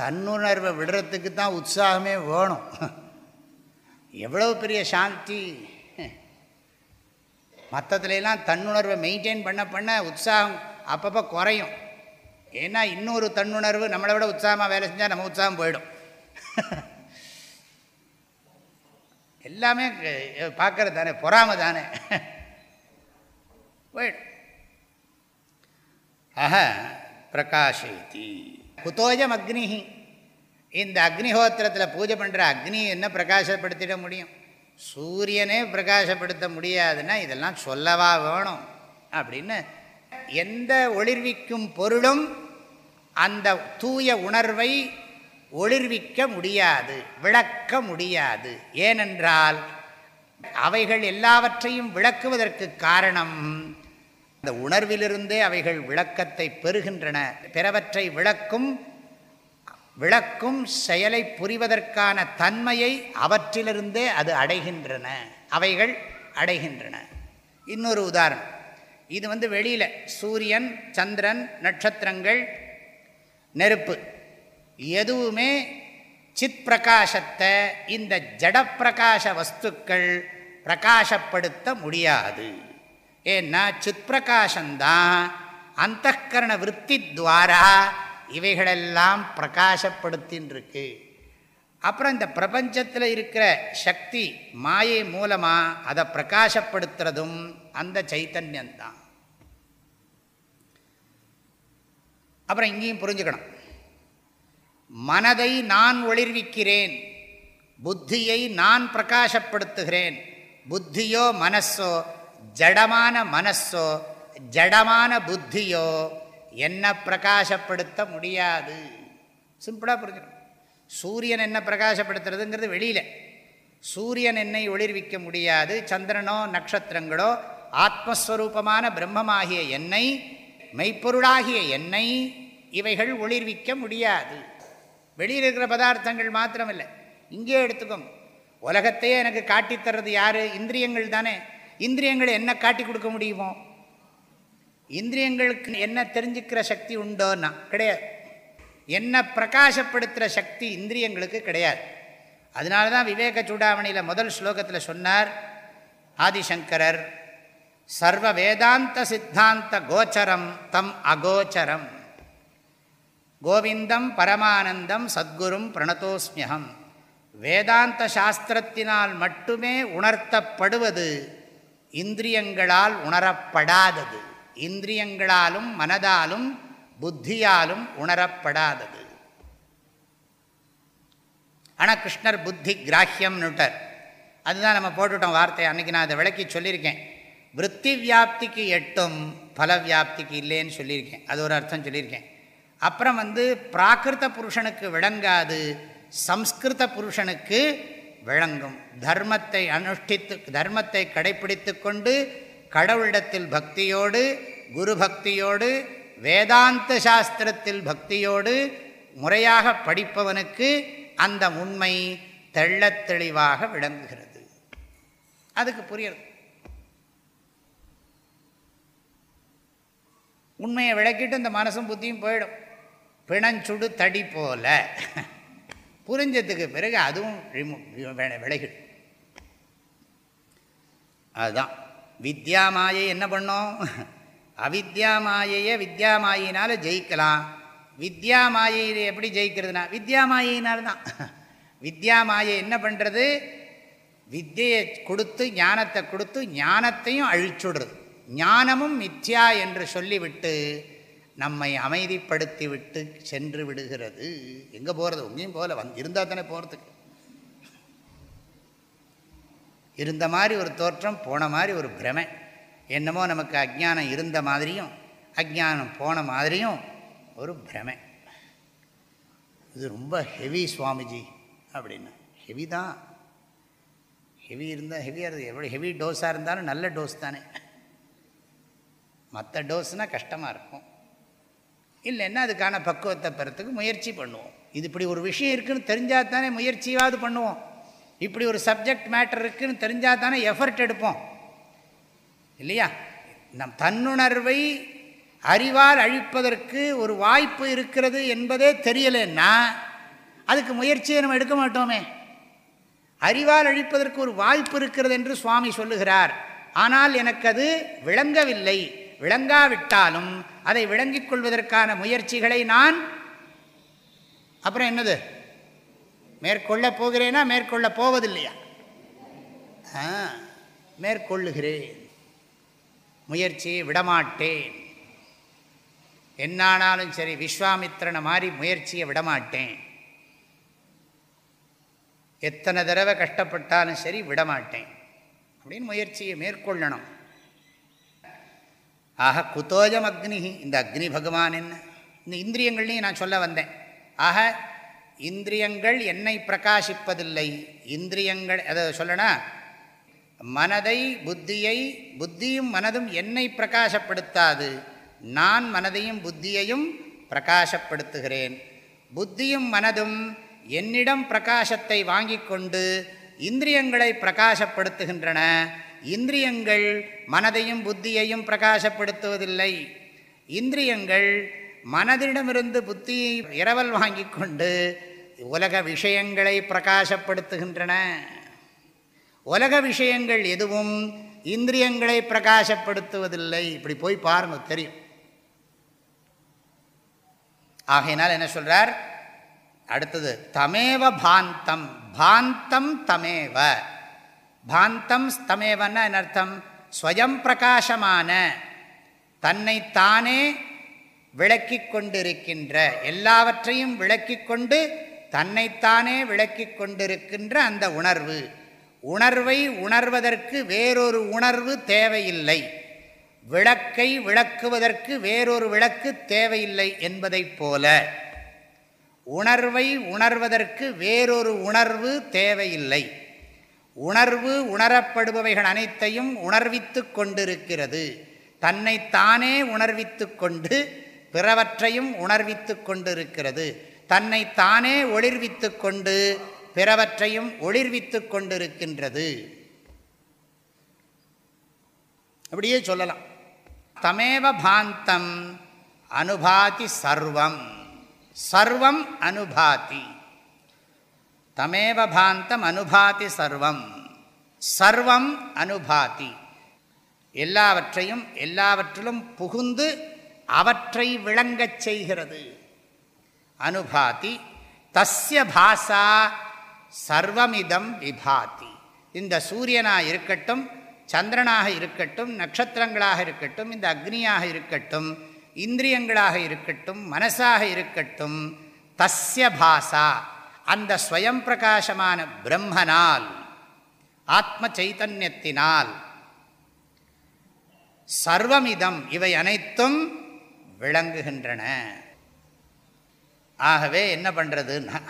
Speaker 1: தன்னுணர்வை விடுறதுக்கு தான் உற்சாகமே வேணும். எவ்வளோ பெரிய சாந்தி. மற்றத்துலாம் தன்னுணர்வை மெயின்டைன் பண்ண பண்ண உற்சாகம் அப்பப்போ குறையும். ஏன்னா இன்னொரு தன்னுணர்வு நம்மளை விட உற்சாகமாக வேலை செஞ்சால் நம்ம உற்சாகம் போயிடும். எல்லாமே பார்க்கறது தானே பொறாமை தானே. போயிடும் ஆஹ பிரகாஷேதி குத்தோஜம் அக்னி இந்த அக்னிஹோத்திரத்தில் பூஜை பண்ணுற அக்னி என்ன பிரகாசப்படுத்திட முடியும் சூரியனே பிரகாசப்படுத்த முடியாதுன்னா இதெல்லாம் சொல்லவா வேணும் அப்படின்னு எந்த ஒளிர்விக்கும் பொருளும் அந்த தூய உணர்வை ஒளிர்விக்க முடியாது விளக்க முடியாது ஏனென்றால் அவைகள் எல்லாவற்றையும் விளக்குவதற்கு காரணம் இந்த உணர்விலிருந்தே அவைகள் விளக்கத்தை பெறுகின்றன. பிறவற்றை விளக்கும் விளக்கும் செயலை புரிவதற்கான தன்மையை அவற்றிலிருந்தே அது அடைகின்றன. அவைகள் அடைகின்றன. இன்னொரு உதாரணம். இது வந்து வெளியில் சூரியன் சந்திரன் நட்சத்திரங்கள் நெருப்பு. எதுவுமே சித் பிரகாசத்தை இந்த ஜடப்பிரகாச வஸ்துக்கள் பிரகாசப்படுத்த முடியாது. ஏன்னா சித் பிரகாசந்தான் அந்த கரண விற்பி துவாரா இவைகளெல்லாம் பிரகாசப்படுத்தின்னுருக்கு அப்புறம் இந்த பிரபஞ்சத்தில் இருக்கிற சக்தி மாயை மூலமாக அதை பிரகாசப்படுத்துறதும் அந்த சைத்தன்யந்தான் அப்புறம் இங்கேயும் புரிஞ்சுக்கணும். மனதை நான் ஒளிர்விக்கிறேன் புத்தியை நான் பிரகாசப்படுத்துகிறேன் புத்தியோ மனசோ ஜடமான மனசோ ஜடமான புத்தியோ என்ன பிரகாசப்படுத்த முடியாது. சிம்பிளாக புரிஞ்சுக்கணும். சூரியன் என்ன பிரகாசப்படுத்துறதுங்கிறது வெளியில். சூரியன் என்னை ஒளிர்விக்க முடியாது. சந்திரனோ நட்சத்திரங்களோ ஆத்மஸ்வரூபமான பிரம்மமாகிய என்னை மெய்ப்பொருளாகிய என்னை இவைகள் ஒளிர்விக்க முடியாது. வெளியில் இருக்கிற பதார்த்தங்கள் மாத்திரமில்லை. இங்கே எடுத்துக்கோங்க. உலகத்தையே எனக்கு காட்டித்தர்றது யார்? இந்திரியங்கள் தானே. இந்திரியங்கள் என்ன காட்டி கொடுக்க முடியுமோ? இந்திரியங்களுக்கு என்ன தெரிஞ்சுக்கிற சக்தி உண்டோன்னா கிடையாது. என்ன பிரகாசப்படுத்துகிற சக்தி இந்திரியங்களுக்கு கிடையாது. அதனால தான் விவேக சூடாமணியில் முதல் ஸ்லோகத்தில் சொன்னார் ஆதிசங்கரர் சர்வ வேதாந்த சித்தாந்த கோச்சரம் தம் அகோச்சரம். கோவிந்தம் பரமானந்தம் சத்குரும் பிரணதோஸ்மியகம். வேதாந்த சாஸ்திரத்தினால் மட்டுமே உணர்த்தப்படுவது இந்திரியங்களால் உணரப்படாதது. இந்திரியங்களாலும் மனதாலும் புத்தியாலும் உணரப்படாதது. ஆனால் கிருஷ்ணர் புத்தி கிராஹ்யம்னுட்டார். அதுதான் நம்ம போட்டுவிட்டோம் வார்த்தை அன்றைக்கி நான் அதை விளக்கி சொல்லியிருக்கேன். விற்பி வியாப்திக்கு எட்டும் பல வியாப்திக்கு இல்லைன்னு சொல்லியிருக்கேன். அது ஒரு அர்த்தம் சொல்லியிருக்கேன். அப்புறம் வந்து பிராகிருத புருஷனுக்கு விளங்காது சம்ஸ்கிருத புருஷனுக்கு விளங்கும். தர்மத்தை அனுஷ்டித்து தர்மத்தை கடைபிடித்து கொண்டு கடவுளிடத்தில் பக்தியோடு குரு பக்தியோடு வேதாந்த சாஸ்திரத்தில் பக்தியோடு முறையாக படிப்பவனுக்கு அந்த உண்மை தெள்ளத்தெளிவாக விளங்குகிறது. அதுக்கு புரியுது உண்மையை விளக்கிட்டு இந்த மனசும் புத்தியும் போயிடும். பிணஞ்சுடு தடி போல. புரிஞ்சதுக்கு பிறகு அதுவும் விலகிடும். அதுதான். வித்யா மாயை என்ன பண்ணோம்? அவித்யா மாயையை வித்யா மாயினால் ஜெயிக்கலாம். வித்யா மாயை எப்படி ஜெயிக்கிறதுனா வித்யா மாயினால் தான் வித்யா மாயை என்ன பண்ணுறது வித்தியை கொடுத்து ஞானத்தை கொடுத்து ஞானத்தையும் அழிச்சுடுறது. ஞானமும் மித்யா என்று சொல்லிவிட்டு நம்மை அமைதிப்படுத்தி விட்டு சென்று விடுகிறது. எங்கே போகிறது உங்கேயும் போகல. வந் இருந்தால் தானே போகிறதுக்கு இருந்த மாதிரி ஒரு தோற்றம் போன மாதிரி ஒரு பிரமை. என்னமோ நமக்கு அஜ்ஞானம் இருந்த மாதிரியும் அஜ்ஞானம் போன மாதிரியும் ஒரு பிரமை. இது ரொம்ப ஹெவி சுவாமிஜி அப்படின்னா. ஹெவி தான். ஹெவி இருந்தால் ஹெவியாக இருக்குது எவ்வளோ ஹெவி டோஸாக இருந்தாலும் நல்ல டோஸ் தானே. மற்ற டோஸ்னால் கஷ்டமாக இருக்கும். இல்லைன்னா அதுக்கான பக்குவத்தை பெறத்துக்கு முயற்சி பண்ணுவோம். இது இப்படி ஒரு விஷயம் இருக்குதுன்னு தெரிஞ்சால் தானே முயற்சியாவது பண்ணுவோம். இப்படி ஒரு சப்ஜெக்ட் மேட்டர் இருக்குதுன்னு தெரிஞ்சால் தானே எஃபர்ட் எடுப்போம். இல்லையா? நம் தன்னுணர்வை அறிவால் அழிப்பதற்கு ஒரு வாய்ப்பு இருக்கிறது என்பதே தெரியலைன்னா அதுக்கு முயற்சியை நம்ம எடுக்க மாட்டோமே. அறிவால் அழிப்பதற்கு ஒரு வாய்ப்பு இருக்கிறது என்று சுவாமி சொல்லுகிறார். ஆனால் எனக்கு அது விளங்கவில்லை. விளங்காவிட்டாலும் அதை விளங்கிக் கொள்வதற்கான முயற்சிகளை நான் அப்புறம் என்னது? மேற்கொள்ள போகிறேனா? மேற்கொள்ள போவதில்லையா? மேற்கொள்ளுகிறேன். முயற்சியை விடமாட்டேன். என்னானாலும் சரி விஸ்வாமித்திரனை மாதிரி முயற்சியை விடமாட்டேன். எத்தனை தடவை கஷ்டப்பட்டாலும் சரி விடமாட்டேன். அப்படின்னு முயற்சியை மேற்கொள்ளணும். ஆக குத்தோஜம் அக்னி இந்த அக்னி பகவான் என்ன? இந்த இந்திரியங்கள்லையும் நான் சொல்ல வந்தேன். ஆக இந்திரியங்கள் என்னை பிரகாசிப்பதில்லை. இந்திரியங்கள் அதை சொல்லனா மனதை புத்தியை புத்தியும் மனதும் என்னை பிரகாசப்படுத்தாது. நான் மனதையும் புத்தியையும் பிரகாசப்படுத்துகிறேன். புத்தியும் மனதும் என்னிடம் பிரகாசத்தை வாங்கி கொண்டு இந்திரியங்களை பிரகாசப்படுத்துகின்றன. இந்திரியங்கள் மனதையும் புத்தியையும் பிரகாசப்படுத்துவதில்லை. இந்திரியங்கள் மனதிடமிருந்து புத்தியை இரவல் வாங்கி கொண்டு உலக விஷயங்களை பிரகாசப்படுத்துகின்றன. உலக விஷயங்கள் எதுவும் இந்திரியங்களை பிரகாசப்படுத்துவதில்லை. இப்படி போய் பாருங்க தெரியும். ஆகையினால் என்ன சொல்கிறார் அடுத்தது தமேவ பாந்தம் பாந்தம் தமேவ. பாந்தம் ஸ்தமேவன அர்த்தம் ஸ்வயம் பிரகாசமான. தன்னைத்தானே விளக்கி கொண்டிருக்கின்ற. எல்லாவற்றையும் விளக்கி கொண்டு தன்னைத்தானே விளக்கி கொண்டிருக்கின்ற அந்த உணர்வு. உணர்வை உணர்வதற்கு வேறொரு உணர்வு தேவையில்லை. விளக்கை விளக்குவதற்கு வேறொரு விளக்கு தேவையில்லை என்பதைப் போல. உணர்வை உணர்வதற்கு வேறொரு உணர்வு தேவையில்லை. உணர்வு உணரப்படுபவைகள் அனைத்தையும் உணர்வித்து கொண்டிருக்கிறது. தன்னைத்தானே உணர்வித்து கொண்டு பிறவற்றையும் உணர்வித்து கொண்டிருக்கிறது. தன்னைத்தானே ஒளிர்வித்து கொண்டு பிறவற்றையும் ஒளிர்வித்து கொண்டிருக்கின்றது. அப்படியே சொல்லலாம். தமேவ பாந்தம் அனுபாதி சர்வம். சர்வம் அனுபாதி. தமேவ பாந்தம் அனுபாதி சர்வம். சர்வம் அனுபாதி. எல்லாவற்றையும் எல்லாவற்றிலும் புகுந்து அவற்றை விளங்கச் செய்கிறது. அனுபாதி தஸ்ய பாசா சர்வமிதம் விபாதி. இந்த சூரியனாக இருக்கட்டும் சந்திரனாக இருக்கட்டும் நட்சத்திரங்களாக இருக்கட்டும் இந்த அக்னியாக இருக்கட்டும் இந்திரியங்களாக இருக்கட்டும் மனசாக இருக்கட்டும் தஸ்ய பாசா அந்த ஸ்வயம் பிரகாசமான பிரம்மனால் ஆத்ம சைத்தன்யத்தினால் சர்வமிதம் இவை அனைத்தும் விளங்குகின்றன. ஆகவே என்ன பண்ணுறதுன்னா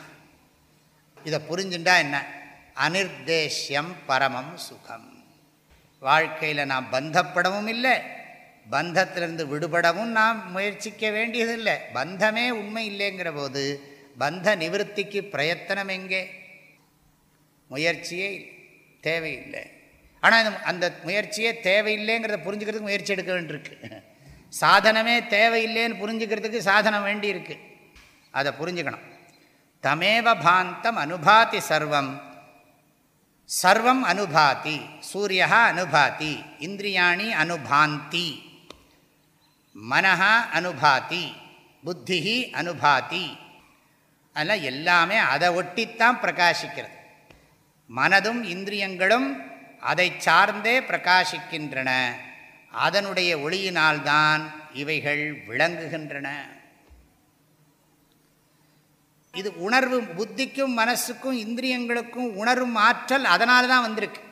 Speaker 1: இதை புரிஞ்சுட்டா என்ன? அனிர்தேஷ்யம் பரமம் சுகம். வாழ்க்கையில் நாம் பந்தப்படவும் இல்லை பந்தத்திலிருந்து விடுபடவும் நாம் முயற்சிக்க வேண்டியதில்லை. பந்தமே உண்மை இல்லைங்கிற போது பந்த நிவர்த்திக்கு பிரயத்தனம் எங்கே? முயற்சியே தேவையில்லை. ஆனால் அந்த முயற்சியே தேவையில்லைங்கிறத புரிஞ்சுக்கிறதுக்கு முயற்சி எடுக்க வேண்டியிருக்கு. சாதனமே தேவையில்லைன்னு புரிஞ்சுக்கிறதுக்கு சாதனம் வேண்டியிருக்கு. அதை புரிஞ்சுக்கணும். தமேவ பாந்தம் அனுபாதி சர்வம். சர்வம் அனுபாதி சூரியா அனுபாதி இந்திரியாணி அனுபாந்தி. மனஹா அனுபாதி புத்தி அனுபாதி. அதெல்லாம் எல்லாமே அதை ஒட்டித்தான் பிரகாசிக்கிறது. மனதும் இந்திரியங்களும் அதை சார்ந்தே பிரகாசிக்கின்றன. அதனுடைய ஒளியினால்தான் இவைகள் விளங்குகின்றன. இது உணர்வு புத்திக்கும் மனசுக்கும் இந்திரியங்களுக்கும் உணரும் ஆற்றல் அதனால தான் வந்திருக்கு.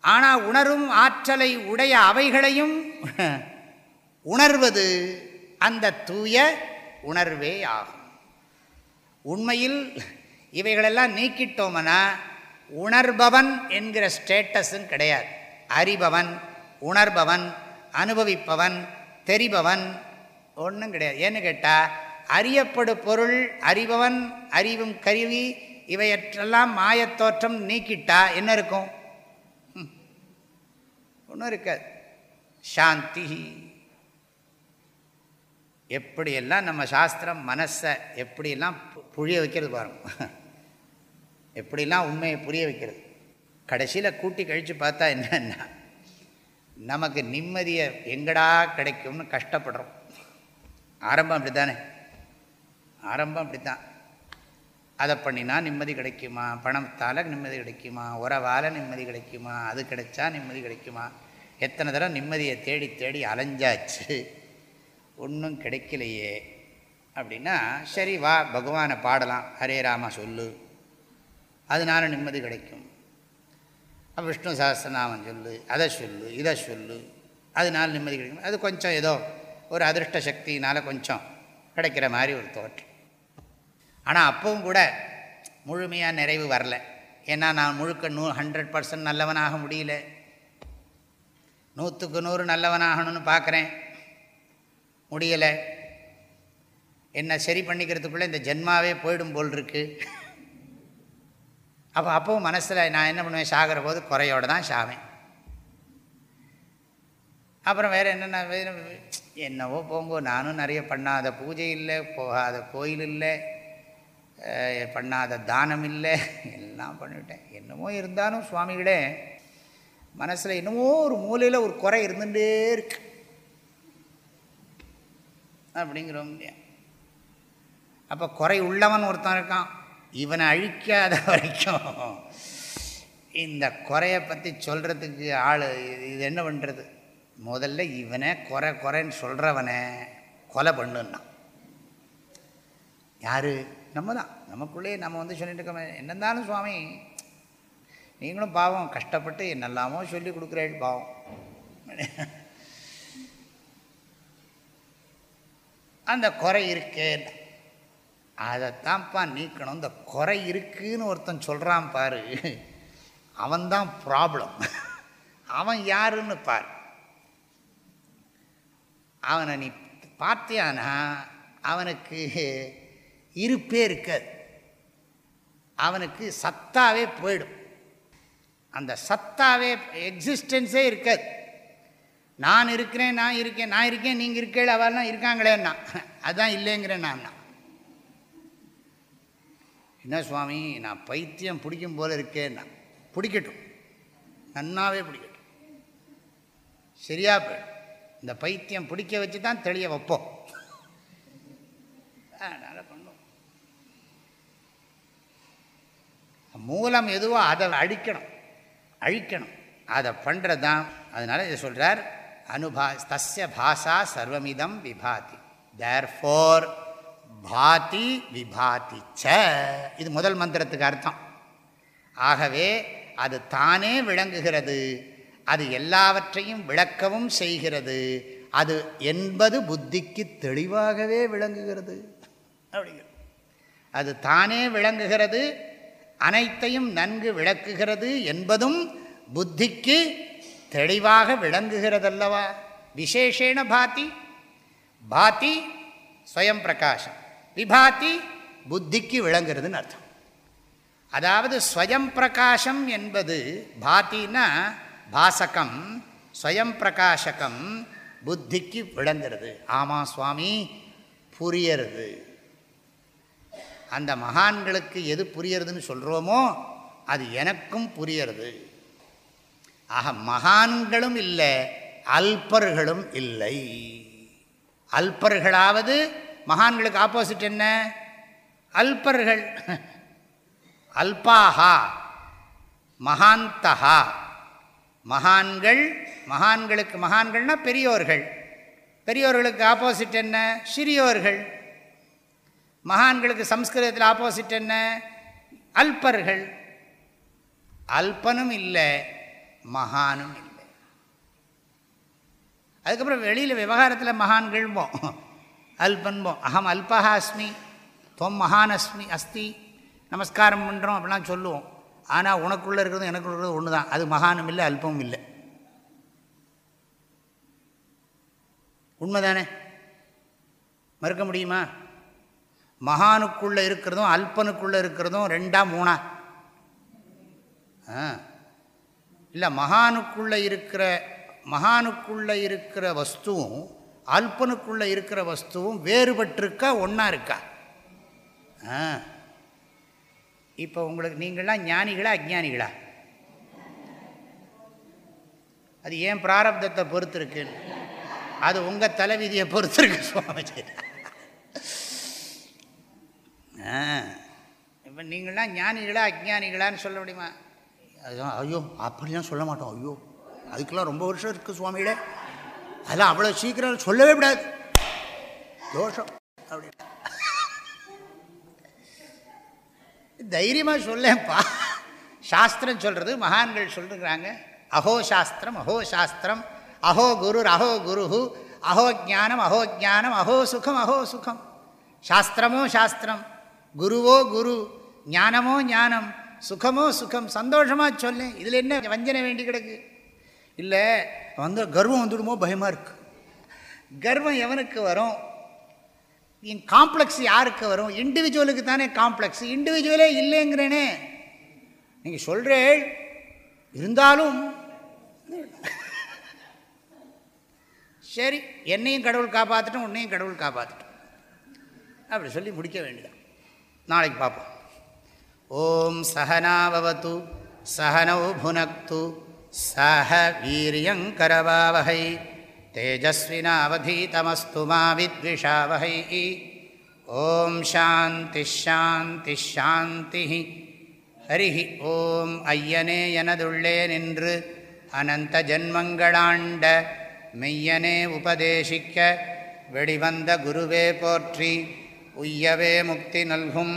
Speaker 1: ஆனால் உணரும் ஆற்றலை உடைய அவைகளையும் உணர்வது அந்த தூய உணர்வே ஆகும். உண்மையில் இவைகளெல்லாம் நீக்கிட்டோம்னா உணர்பவன் என்கிற ஸ்டேட்டஸும் கிடையாது. அறிபவன் உணர்பவன் அனுபவிப்பவன் தெரிபவன் ஒன்றும் கிடையாது. ஏன்னு கேட்டால் அறியப்படு பொருள் அறிபவன் அறிவும் கருவி இவையற்றெல்லாம் மாயத்தோற்றம் நீக்கிட்டா என்ன இருக்கும்? ஒன்றும் இருக்காது. சாந்தி. எப்படியெல்லாம் நம்ம சாஸ்திரம் மனசை எப்படியெல்லாம் புழிய வைக்கிறது பாருங்க. எப்படிலாம் உண்மையை புரிய வைக்கிறது. கடைசியில் கூட்டி கழித்து பார்த்தா என்னன்னா நமக்கு நிம்மதியை எங்கடா கிடைக்கும்னு கஷ்டப்படுறோம். ஆரம்பம் அப்படி தானே ஆரம்பம் அப்படி தான் அதை பண்ணினா நிம்மதி கிடைக்குமா? பணத்தால் நிம்மதி கிடைக்குமா? உறவால் நிம்மதி கிடைக்குமா? அது கிடைச்சா நிம்மதி கிடைக்குமா? எத்தனை தடவை நிம்மதியை தேடி தேடி அலைஞ்சாச்சு. ஒன்றும் கிடைக்கலையே. அப்படின்னா சரி வா பகவானை பாடலாம். ஹரே ராமா சொல்லு. அதனால நிம்மதி கிடைக்கும். விஷ்ணு சாஸ்திரநாமம் சொல்லு அதை சொல்லு இதை சொல்லு. அதனால் நிம்மதி கிடைக்கும். அது கொஞ்சம் ஏதோ ஒரு அதிர்ஷ்ட சக்தினால் கொஞ்சம் கிடைக்கிற மாதிரி ஒரு தோற்றம். ஆனால் அப்பவும் கூட முழுமையாக நிறைவு வரல. ஏன்னா நான் முழுக்க நூ ஹண்ட்ரட் பர்சன்ட் நல்லவனாக முடியல. நூற்றுக்கு நூறு நல்லவனாகணும்னு பார்க்குறேன் முடியலை. என்ன சரி பண்ணிக்கிறதுக்குள்ளே இந்த ஜென்மாவே போயிடும் போல் இருக்குது அப்போ அப்போவும் மனசில் நான் என்ன பண்ணுவேன்? சாகிற போது குறையோடு தான் சாவேன். அப்புறம் வேறு என்னென்ன? என்னவோ போங்கோ. நானும் நிறைய பண்ணாத பூஜை இல்லை போகாத கோயில் இல்லை பண்ணாத தானம் இல்லை எல்லாம் பண்ணிவிட்டேன். என்னமோ இருந்தாலும் சுவாமிகளே மனசில் என்னமோ ஒரு மூலையில் ஒரு குறை இருந்துகிட்டே இருக்கு. அப்படிங்கிறோம் இல்லையா? அப்போ குறை உள்ளவன் ஒருத்தன் இருக்கான். இவனை அழிக்காத வரைக்கும் இந்த குறையை பற்றி சொல்கிறதுக்கு ஆள் இது என்ன பண்ணுறது முதல்ல இவனை குறை குறைன்னு சொல்கிறவனை கொலை பண்ணுன்னா. யார்? நம்ம தான் நமக்குள்ளேயே நம்ம வந்து சொல்லிட்டு இருக்கோம். என்னந்தாலும் சுவாமி நீங்களும் பாவம் கஷ்டப்பட்டு என்னெல்லாமோ சொல்லி கொடுக்குறேன் பாவம். அந்த குறை இருக்கே. அதைத்தான்ப்பா நீக்கணும். இந்த குறை இருக்குன்னு ஒருத்தன் சொல்கிறான் பாரு. அவன்தான் ப்ராப்ளம் அவன் யாருன்னு பார். அவனை நீ பார்த்தியானா அவனுக்கு இருப்பே இருக்காது. அவனுக்கு சத்தாவே போயிடும். அந்த சத்தாவே எக்ஸிஸ்டன்ஸே இருக்காது. நான் இருக்கிறேன் நான் இருக்கேன் நான் இருக்கேன் நீங்கள் இருக்கேள் அவெல்லாம் இருக்காங்களேன்னா. அதுதான் இல்லைங்கிறேன் நான் என்ன சுவாமி நான் பைத்தியம் பிடிக்கும் போல இருக்கேன்னா. பிடிக்கட்டும். நன்னாவே பிடிக்கட்டும். சரியா போய் இந்த பைத்தியம் பிடிக்க வச்சு தான் தெளிய வைப்போம். அதனால் பண்ணுவோம். மூலம் எதுவோ அதை அழிக்கணும். அழிக்கணும். அதை பண்ணுறது தான் அதனால் இதை சொல்கிறார் அனுபா தஸ்ய பாஷா சர்வமிதம் விபாதி. தேர் ஃபோர் பாதி விபாதி ச. இது முதல் மந்திரத்துக்கு அர்த்தம். ஆகவே அது தானே விளங்குகிறது. அது எல்லாவற்றையும் விளக்கவும் செய்கிறது. அது என்பது புத்திக்கு தெளிவாகவே விளங்குகிறது. அப்படிங்கிறது அது தானே விளங்குகிறது. அனைத்தையும் நன்கு விளக்குகிறது என்பதும் புத்திக்கு தெளிவாக விளங்குகிறதல்லவா? விசேஷேன பாத்தி பாத்தி ஸ்வயம் பிரகாஷம். விபாத்தி புத்திக்கு விளங்குறதுன்னு அர்த்தம். அதாவது ஸ்வயம் பிரகாஷம் என்பது பாத்தின்னா பாசகம் ஸ்வயம் பிரகாசகம் புத்திக்கு விளங்குறது. ஆமாம் சுவாமி புரியறது. அந்த மகான்களுக்கு எது புரியறதுன்னு சொல்கிறோமோ அது எனக்கும் புரியறது. ஆக மகான்களும் இல்லை அல்பர்களும் இல்லை. அல்பர்களாவது மகான்களுக்கு ஆப்போசிட் என்ன? அல்பர்கள். அல்பாஹா மகாந்தகா மகான்கள் மகான்களுக்கு மகான்கள்னா பெரியோர்கள். பெரியோர்களுக்கு ஆப்போசிட் என்ன? சிறியோர்கள். மகான்களுக்கு சம்ஸ்கிருதத்தில் ஆப்போசிட் என்ன? அல்பர்கள். அல்பனும் இல்லை. மகானும் இல்லை. அதுக்கப்புறம் வெளியில் விவகாரத்தில் மகான்கள்போம் அல்பன்போம். அகம் அல்பஹா அஸ்மி. தொம் மகான் அஸ்மி அஸ்தி. நமஸ்காரம் பண்ணுறோம் அப்படிலாம் சொல்லுவோம். ஆனால் உனக்குள்ளே இருக்கிறது எனக்குள்ள இருக்கிறது ஒன்று தான் அது மகானும் இல்லை அல்பமும் இல்லை. உண்மைதானே? மறுக்க முடியுமா? மகானுக்குள்ளே இருக்கிறதும் அல்பனுக்குள்ளே இருக்கிறதும் ரெண்டா மூணா? ஆ. இல்லை மகானுக்குள்ளே இருக்கிற மகானுக்குள்ளே இருக்கிற வஸ்துவும் அல்பனுக்குள்ளே இருக்கிற வஸ்துவும் வேறுபட்டிருக்கா ஒன்றா இருக்கா? ஆ. இப்போ உங்களுக்கு நீங்களாம் ஞானிகளா அஜானிகளா அது ஏன் பிராரப்தத்தை பொறுத்திருக்கு அது உங்கள் தலைவிதியை பொறுத்து இருக்கு சுவாமிஜி ஆ. இப்போ நீங்களாம் ஞானிகளா அஜானிகளான்னு சொல்ல முடியுமா? அதுதான் ஐயோ அப்படிலாம் சொல்ல மாட்டோம். ஐயோ அதுக்கெல்லாம் ரொம்ப வருஷம் இருக்குது சுவாமியிட அதெல்லாம் அவ்வளோ சீக்கிரம் சொல்லவே விடாது தோஷம். அப்படி தைரியமாக சொல்லேன்ப்பா. சாஸ்திரம் சொல்கிறது மகான்கள் சொல்லுறாங்க அஹோ சாஸ்திரம் அஹோ சாஸ்திரம். அஹோ குரு அஹோ குரு அஹோ ஜானம் அஹோ ஜானம் அஹோ சுகம் அஹோ சுகம். சாஸ்திரமோ சாஸ்திரம். குருவோ குரு. ஞானமோ ஞானம். சுகமோ சுகம் சந்தோஷமாக சொல்லேன் இதில் என்ன வஞ்சனை வேண்டி கிடக்கு? இல்லை வந்து கர்வம் வந்துடுமோ? பயமாக இருக்கு. கர்வம் எவனுக்கு வரும்? என் காம்ப்ளெக்ஸ் யாருக்கு வரும்? இண்டிவிஜுவலுக்கு தானே காம்ப்ளெக்ஸ் இண்டிவிஜுவலே இல்லைங்கிறேனே. நீங்கள் சொல்கிறேள் இருந்தாலும். சரி என்னையும் கடவுள் காப்பாற்றட்டும் உன்னையும் கடவுள் காப்பாற்றட்டும் அப்படி சொல்லி முடிக்க வேண்டியதான் நாளைக்கு பார்ப்போம். ஓம் சகனாவது சகனௌ புனக்து சஹ வீரியங்கரவாவகை தேஜஸ்வினாவதீதமஸ்து மாவித்விஷாவகை ஓம் சாந்தி ஷாந்தி ஷாந்தி ஹரி ஓம் ஐயனே எனதுள்ளே நின்று அனந்த ஜன்மங்களாண்ட மெய்யனே உபதேசிக்க வெளிவந்த குருவே போற்றி உய்யவே முக்தி நல்கும்.